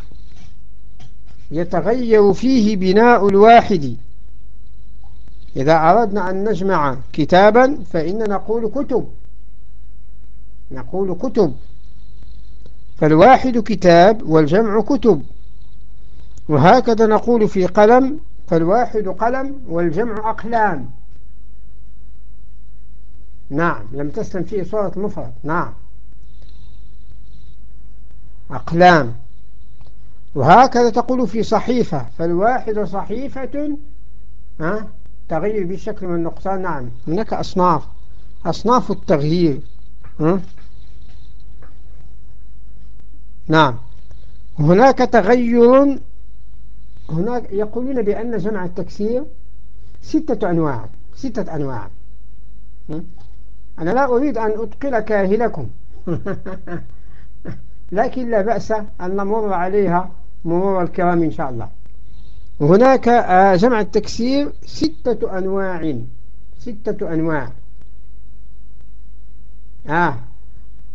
يتغير فيه بناء الواحد. إذا أردنا أن نجمع كتابا فإن نقول كتب. نقول كتب. فالواحد كتاب والجمع كتب. وهكذا نقول في قلم فالواحد قلم والجمع أقلام. نعم لم تسلم فيه صورة المفرد نعم. أقلام. وهكذا تقول في صحيفة. فالواحد صحيفة ها تغير من النقطان نعم هناك أصناف. أصناف التغيير ها؟ نعم. هناك تغير هناك يقولون بأن جمع التكسير ستة أنواع ستة أنواع. أنا لا أريد أن أتقل كاهلكم. لكن لا بأس أن نمر عليها مرور الكرام إن شاء الله. هناك آه، جمع التكسير ستة أنواع. ستة أنواع. آه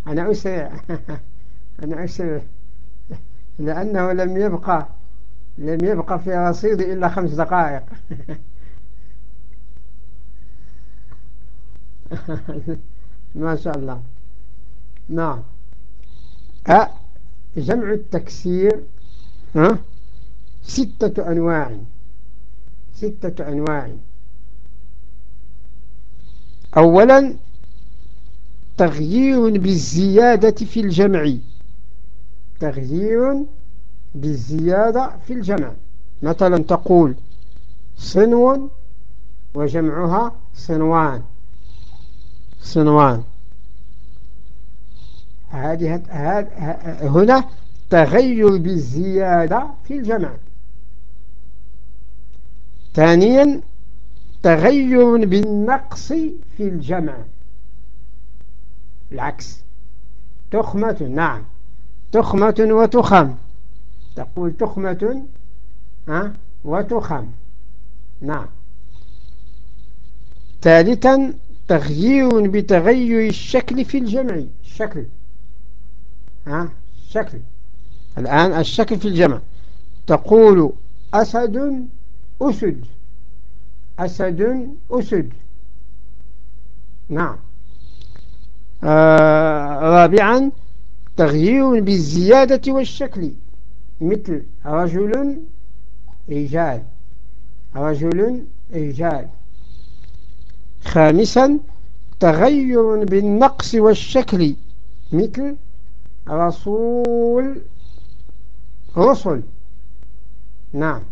أنا أسرع. أنا أسرع. لأنه لم يبقى لم يبقى في رصيدي إلا خمس دقائق. ما شاء الله. نعم. أ جمع التكسير ها؟ ستة أنواع. ستة أنواع. أولا تغيير بالزيادة في الجمع. تغيير بالزيادة في الجمع مثلا تقول صنو وجمعها صنوان. صنوان. هذه هنا تغير بالزيادة في الجمع ثانيا تغير بالنقص في الجمع العكس. تخمة نعم. تخمة وتخم. تقول تخمة وتخم. نعم. ثالثا تغيير بتغير الشكل في الجمع. الشكل. ها؟ الشكل. الآن الشكل في الجمع. تقول أسد أسد. أسد أسد. نعم. آه رابعا تغيير بالزيادة والشكل. مثل رجل رجال. رجل رجال. خامسا تغير بالنقص والشكل. مثل رسول رسل. نعم.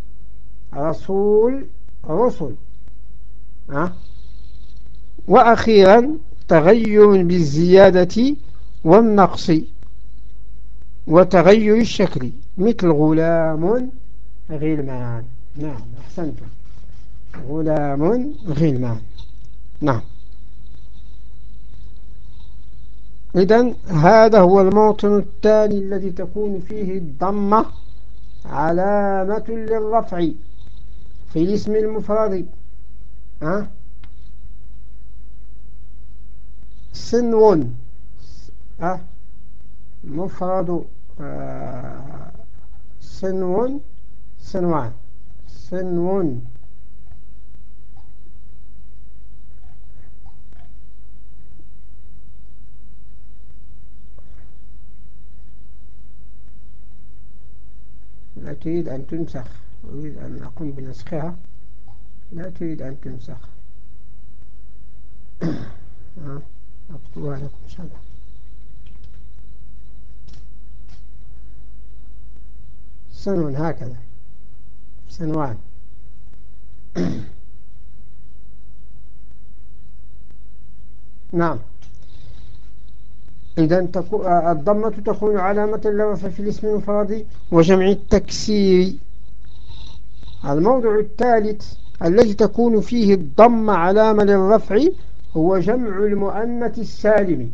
رسول رسل. أه؟ وأخيرا تغير بالزيادة والنقص. وتغير الشكل. مثل غلام غلمان نعم أحسنتم غلام غلمان نعم. إذن هذا هو الموطن الثاني الذي تكون فيه الضمة علامة للرفع في الاسم المفرد. ها؟ سنون ها؟ مفرد. سنون سنوان سنون. لا تريد أن تنسخ. أريد أن أقوم بنسخها. لا تريد أن تنسخ. أكتبها لكم إن شاء الله سنون هكذا. سنوان. نعم. إذا الضمة تكون علامة لرفع في الاسم المفرد وجمع التكسير. الموضع الثالث الذي تكون فيه الضمة علامة للرفع هو جمع المؤنث السالم.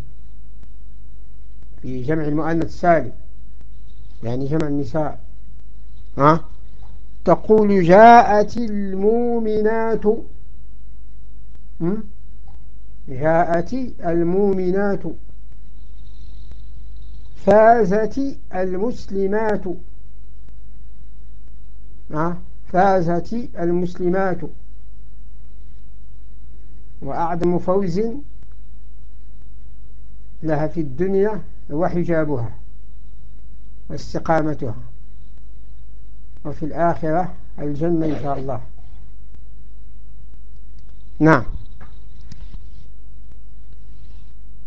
في جمع المؤنث السالم. يعني جمع النساء. ها؟ تقول جاءت المؤمنات جاءت المؤمنات فازت المسلمات فازت المسلمات. وأعظم فوز لها في الدنيا هو حجابها واستقامتها. وفي الآخرة الجنة إن شاء الله. نعم.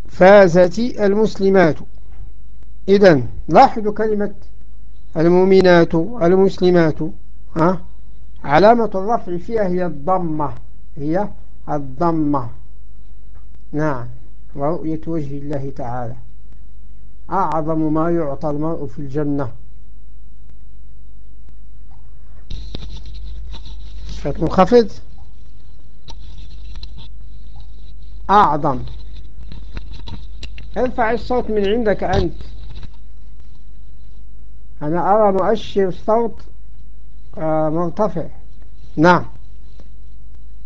فازت المسلمات. إذن لاحظوا كلمة المؤمنات المسلمات ها؟ علامة الرفع فيها هي الضمة هي الضمة. نعم. ورؤية وجه الله تعالى. أعظم ما يعطى المرء في الجنة. صوت منخفض؟ أعظم. ارفع الصوت من عندك أنت. أنا أرى مؤشر الصوت آه، مرتفع. نعم.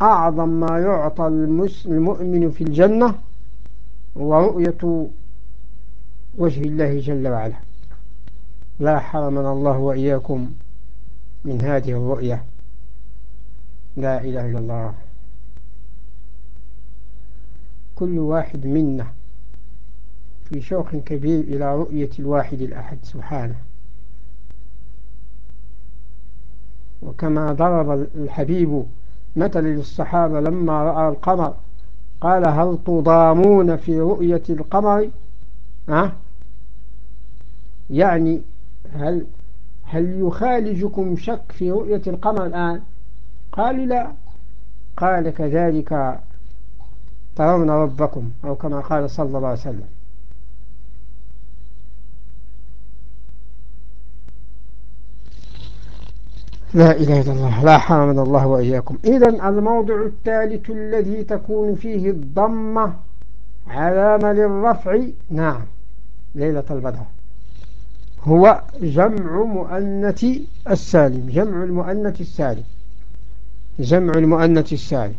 أعظم ما يعطى المؤمن في الجنة هو رؤية وجه الله جل وعلا. لا حرمنا الله وإياكم من هذه الرؤية. لا إله إلا الله. كل واحد منا في شوق كبير إلى رؤية الواحد الأحد سبحانه. وكما ضرب الحبيب مثل للصحابة لما رأى القمر قال هل تضامون في رؤية القمر؟ أه؟ يعني هل هل يخالجكم شك في رؤية القمر الآن؟ قالوا لا. قال كذلك ترون ربكم أو كما قال صلى الله عليه وسلم. لا إله إلا الله لا حرمنا الله وإياكم. إذا الموضع الثالث الذي تكون فيه الضمة علامة للرفع نعم ليلة البدر. هو جمع مؤنث السالم جمع المؤنث السالم. جمع المؤنث السالم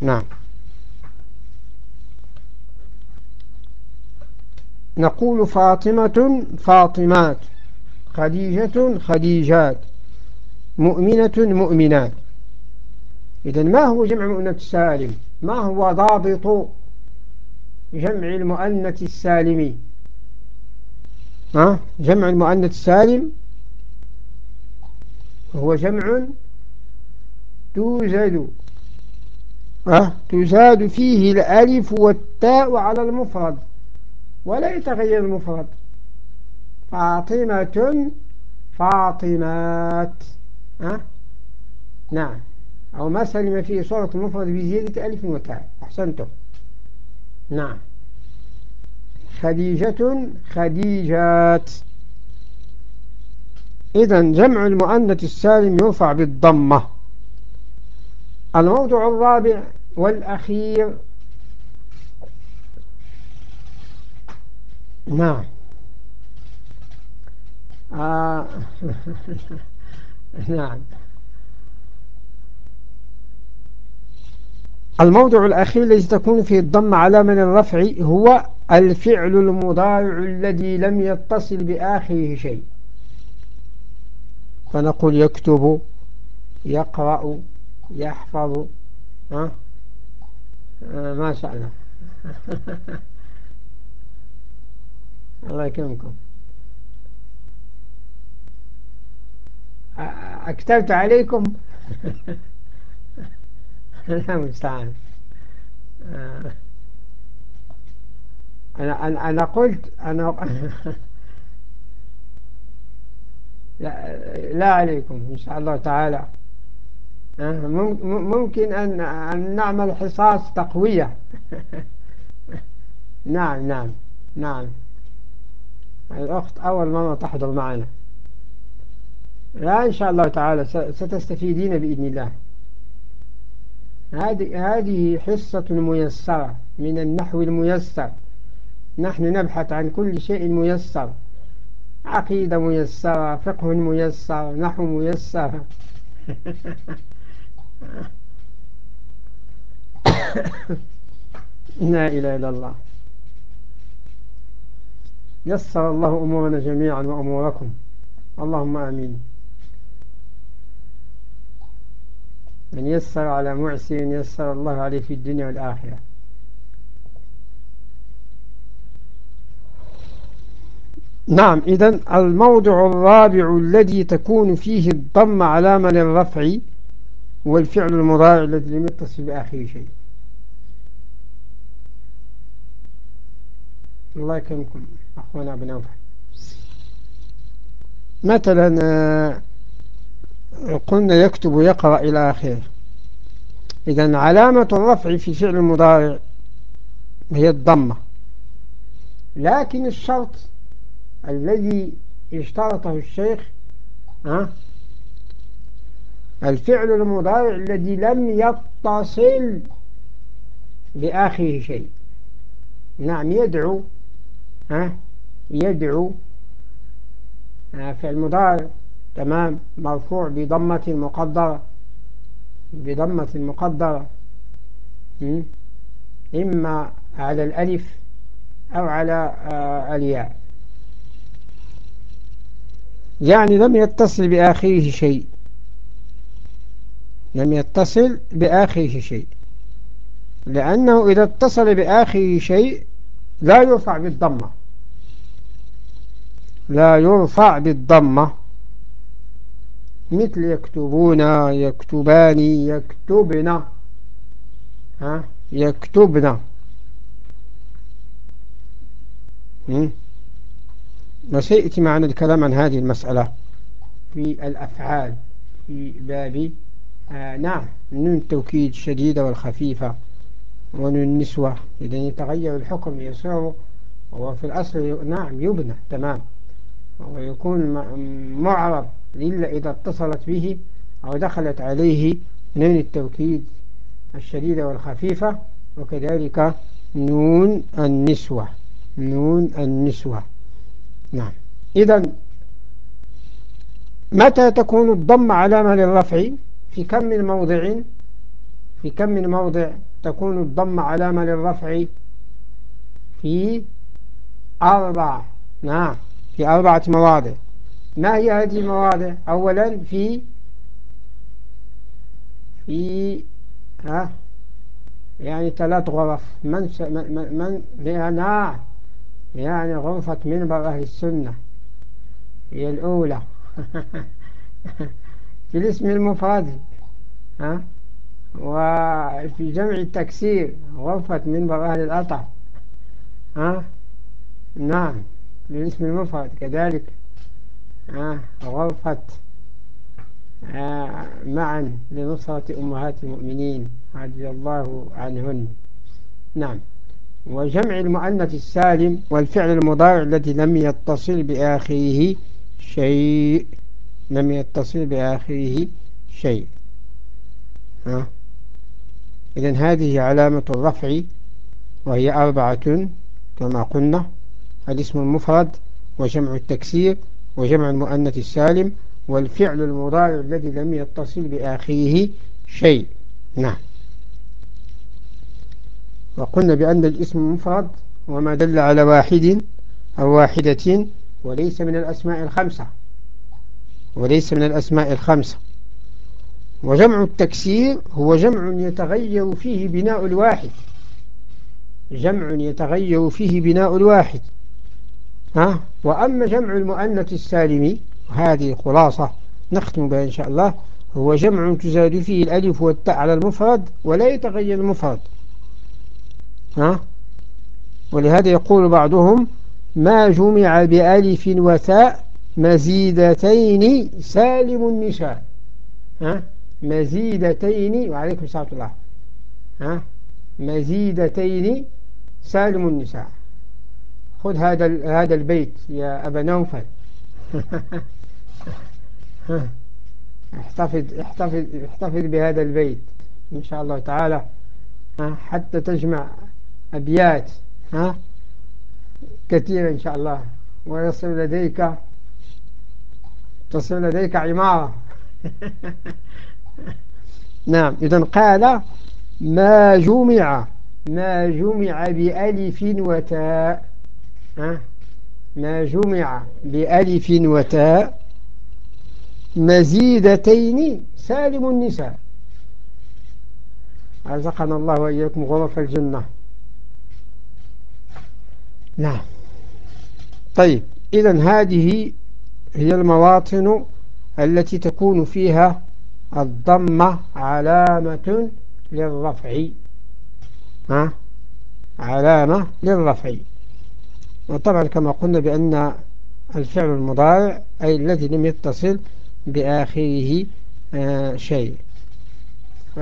نعم. نقول فاطمة فاطمات. خديجة خديجات. مؤمنة مؤمنات. إذا ما هو جمع مؤنث السالم؟ ما هو ضابط جمع المؤنث السالم؟ ها؟ جمع المؤنث السالم هو جمع توزد أه تزاد فيه الألف والتاء على المفرد ولا يتغير المفرد. فاطمة فاطمات أه؟ نعم. أو ما سلم فيه صورة المفرد بزيادة ألف وتاء. أحسنتم. نعم. خديجة خديجات. إذا جمع المؤنث السالم يرفع بالضمة. الموضوع الرابع والأخير. نعم. آه. نعم. الموضع الأخير الذي تكون فيه الضم على من الرفع هو الفعل المضارع الذي لم يتصل بآخره شيء. فنقول يكتب يقرأ يحفظ ها؟ آه ما شاء الله. الله يكرمكم. أكتبت عليكم؟ لا مستعان. أنا أنا أنا قلت أنا لا, لا عليكم إن شاء الله تعالى. ممكن أن نعمل حصص تقوية. نعم نعم نعم. الأخت أول مرة تحضر معنا. لا إن شاء الله تعالى ستستفيدين بإذن الله. هذه هذه حصة ميسرة من النحو الميسر. نحن نبحث عن كل شيء ميسر. عقيدة ميسرة فقه ميسر نحو ميسر. لا إله إلا الله. يسر الله أمورنا جميعا وأموركم. اللهم آمين. من يسر على معسر يسر الله عليه في الدنيا والآخرة. نعم إذن الموضع الرابع الذي تكون فيه الضم علامة للرفع هو الفعل المضارع الذي لم يتصل بآخر شيء. الله يكرمكم. أخوانا ابن أوفى مثلا آه، قلنا يكتب يقرأ إلى آخره. إذا علامة الرفع في فعل المضارع هي الضمة. لكن الشرط الذي اشترطه الشيخ ها الفعل المضارع الذي لم يتصل بآخره شيء. نعم يدعو ها يدعو فعل مضارع تمام مرفوع بضمة مقدرة بضمة مقدرة. إما على الألف أو على آه، الياء. يعني لم يتصل بآخره شيء. لم يتصل بآخره شيء. لأنه إذا اتصل بآخره شيء لا يرفع بالضمة. لا يرفع بالضمة. مثل يكتبون يكتبان يكتبن. ها؟ يكتبن. وسيأتي معنا الكلام عن هذه المسألة في الأفعال في باب آه نعم نون التوكيد الشديدة والخفيفة ونون النسوة إذا يتغير الحكم يصير وفي الأصل نعم يبنى تمام. ويكون معرض إلا إذا اتصلت به أو دخلت عليه نون التوكيد الشديدة والخفيفة وكذلك نون النسوة نون النسوة. نعم. إذا متى تكون الضم علامة للرفع؟ في كم من موضع؟ في كم من موضع تكون الضم علامة للرفع في أربع؟ نعم في أربعة مواضع. ما هي هذه المواضع؟ أولا في في ها؟ يعني ثلاث غرف. من س... من من؟ نعم يعني غرفة منبر أهل السنة. هي الأولى. في الاسم المفرد ها؟ وفي جمع التكسير غرفة منبر أهل الأطع ها؟ نعم في الاسم المفرد كذلك ها؟ غرفة معا لنصرة أمهات المؤمنين رضي الله عنهن. نعم. وجمع المؤنث السالم والفعل المضارع الذي لم يتصل بآخره شيء. لم يتصل بآخره شيء. ها؟ إذن هذه علامة الرفع وهي أربعة كما قلنا الاسم المفرد وجمع التكسير وجمع المؤنث السالم والفعل المضارع الذي لم يتصل بآخره شيء. نعم. وقلنا بأن الاسم مفرد وما دل على واحد أو واحدة وليس من الأسماء الخمسة. وليس من الأسماء الخمسة. وجمع التكسير هو جمع يتغير فيه بناء الواحد. جمع يتغير فيه بناء الواحد. ها؟ وأما جمع المؤنث السالم هذه خلاصة نختم بها إن شاء الله هو جمع تزاد فيه الألف والتاء على المفرد ولا يتغير المفرد. ها؟ ولهذا يقول بعضهم ما جمع بألف وتاء مزيدتين سالم النساء. ها؟ مزيدتين وعليكم السلام الله ها؟ مزيدتين سالم النساء. خذ هذا هذا البيت يا أبا نوفل. احتفظ احتفظ احتفظ بهذا البيت إن شاء الله تعالى. حتى تجمع أبيات. ها؟ كثيرة إن شاء الله. ويصل لديك تصل لديك عمارة. نعم إذا قال ما جمع ما جمع بألف وتاء. ما جمع بألف وتاء مزيدتين سالم النساء. رزقنا الله وإياكم غرف الجنة. نعم. طيب إذا هذه هي المواطن التي تكون فيها الضمة علامة للرفع. ها؟ علامة للرفع. وطبعا كما قلنا بأن الفعل المضارع أي الذي لم يتصل بآخره آه شيء. ف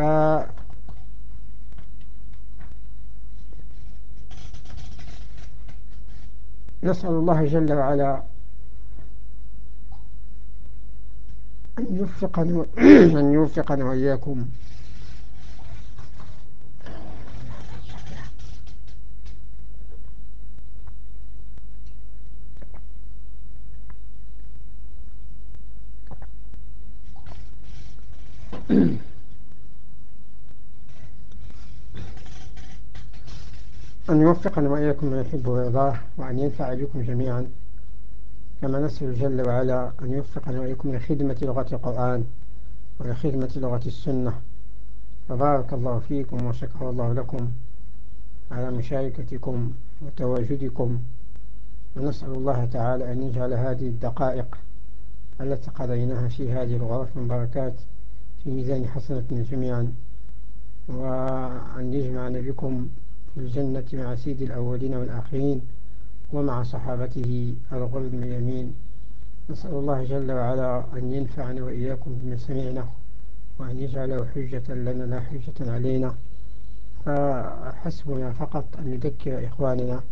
نسأل الله جل وعلا أن يوفقنا أن يوفقنا وإياكم. أن يوفقنا وإياكم من يحب ويرضاه وأن ينفع بكم جميعا. كما نسأل جل وعلا أن يوفقنا وإياكم لخدمة لغة القرآن ولخدمة لغة السنة. فبارك الله فيكم وشكر الله لكم على مشاركتكم وتواجدكم. ونسأل الله تعالى أن يجعل هذه الدقائق التي قضيناها في هذه الغرف من بركات في ميزان حسنتنا جميعا وأن يجمعنا بكم في الجنة مع سيد الأولين والآخرين. ومع صحابته الغر الميامين نسأل الله جل وعلا أن ينفعنا وإياكم بما سمعنا وأن يجعله حجة لنا لا حجة علينا. فحسبنا فقط أن نذكر إخواننا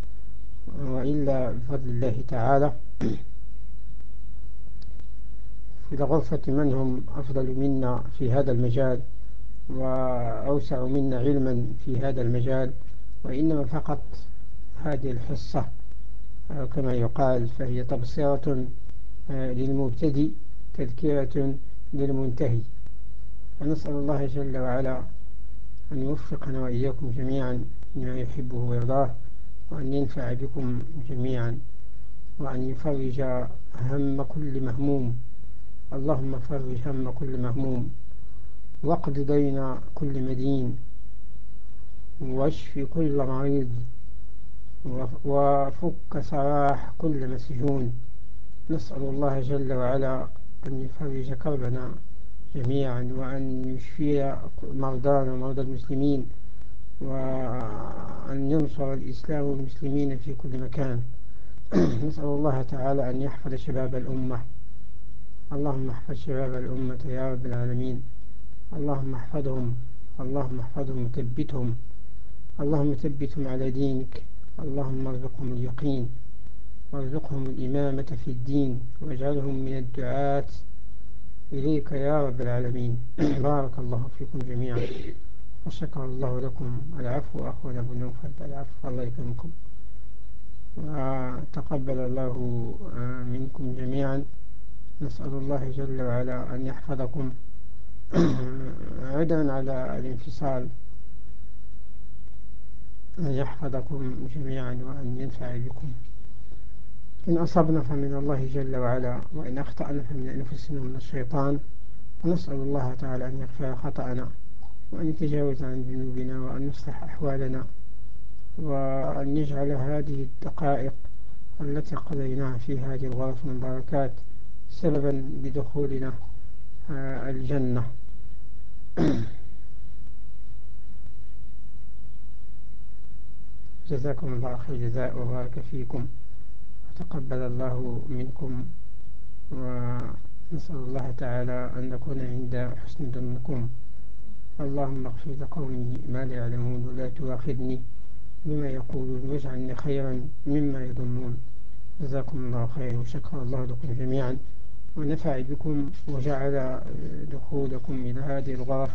وإلا بفضل الله تعالى. في غرفة من هم أفضل منا في هذا المجال وأوسع منا علما في هذا المجال وإنما فقط هذه الحصة. كما يقال فهي تبصرة آه، للمبتدئ تذكرة للمنتهي. فنسأل الله جل وعلا أن يوفقنا وإياكم جميعا لما يحبه ويرضاه وأن ينفع بكم جميعا وأن يفرج هم كل مهموم. اللهم فرج هم كل مهموم. واقض دين كل مدين. واشف كل مريض. وفك سراح كل مسجون. نسأل الله جل وعلا أن يفرج كربنا جميعا وأن يشفي مرضانا ومرضى المسلمين وأن ينصر الإسلام والمسلمين في كل مكان. نسأل الله تعالى أن يحفظ شباب الأمة. اللهم احفظ شباب الأمة يا رب العالمين. اللهم احفظهم. اللهم احفظهم. وثبتهم اللهم ثبتهم على دينك. اللهم ارزقهم اليقين وارزقهم الإمامة في الدين واجعلهم من الدعاة إليك يا رب العالمين. بارك الله فيكم جميعا وشكر الله لكم. العفو أخونا أبو نوفل العفو. الله يكرمكم. وتقبل الله منكم جميعا. نسأل الله جل وعلا أن يحفظكم. عدا على الانفصال. أن يحفظكم جميعا وأن ينفع بكم. إن أصبنا فمن الله جل وعلا وإن أخطأنا فمن أنفسنا ومن الشيطان ونسأل الله تعالى أن يغفر خطأنا وأن يتجاوز عن ذنوبنا وأن يصلح أحوالنا وأن يجعل هذه الدقائق التي قضيناها في هذه الغرف من بركات سببا لدخولنا آه، الجنة. جزاكم الله خير جزاء وبارك فيكم. وتقبل الله منكم ونسأل الله تعالى أن نكون عند حسن ظنكم. اللهم اغفر لقومي ما لا يعلمون ولا تواخذني بما يقولون واجعلني خيرا مما يظنون. جزاكم الله خير وشكر الله لكم جميعا. ونفع بكم وجعل دخولكم إلى هذه الغرف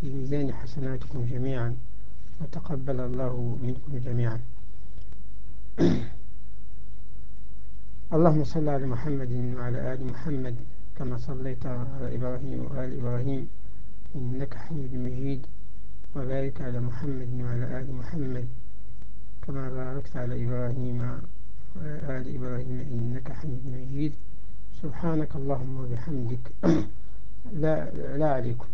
في ميزان حسناتكم جميعا. وتقبل الله منكم جميعا. اللهم صل على محمد وعلى آل محمد كما صليت على إبراهيم وآل إبراهيم. إنك حميد مجيد. وبارك على محمد وعلى آل محمد كما باركت على إبراهيم وآل إبراهيم. إنك حميد مجيد. سبحانك اللهم وبحمدك. لا, لا عليكم.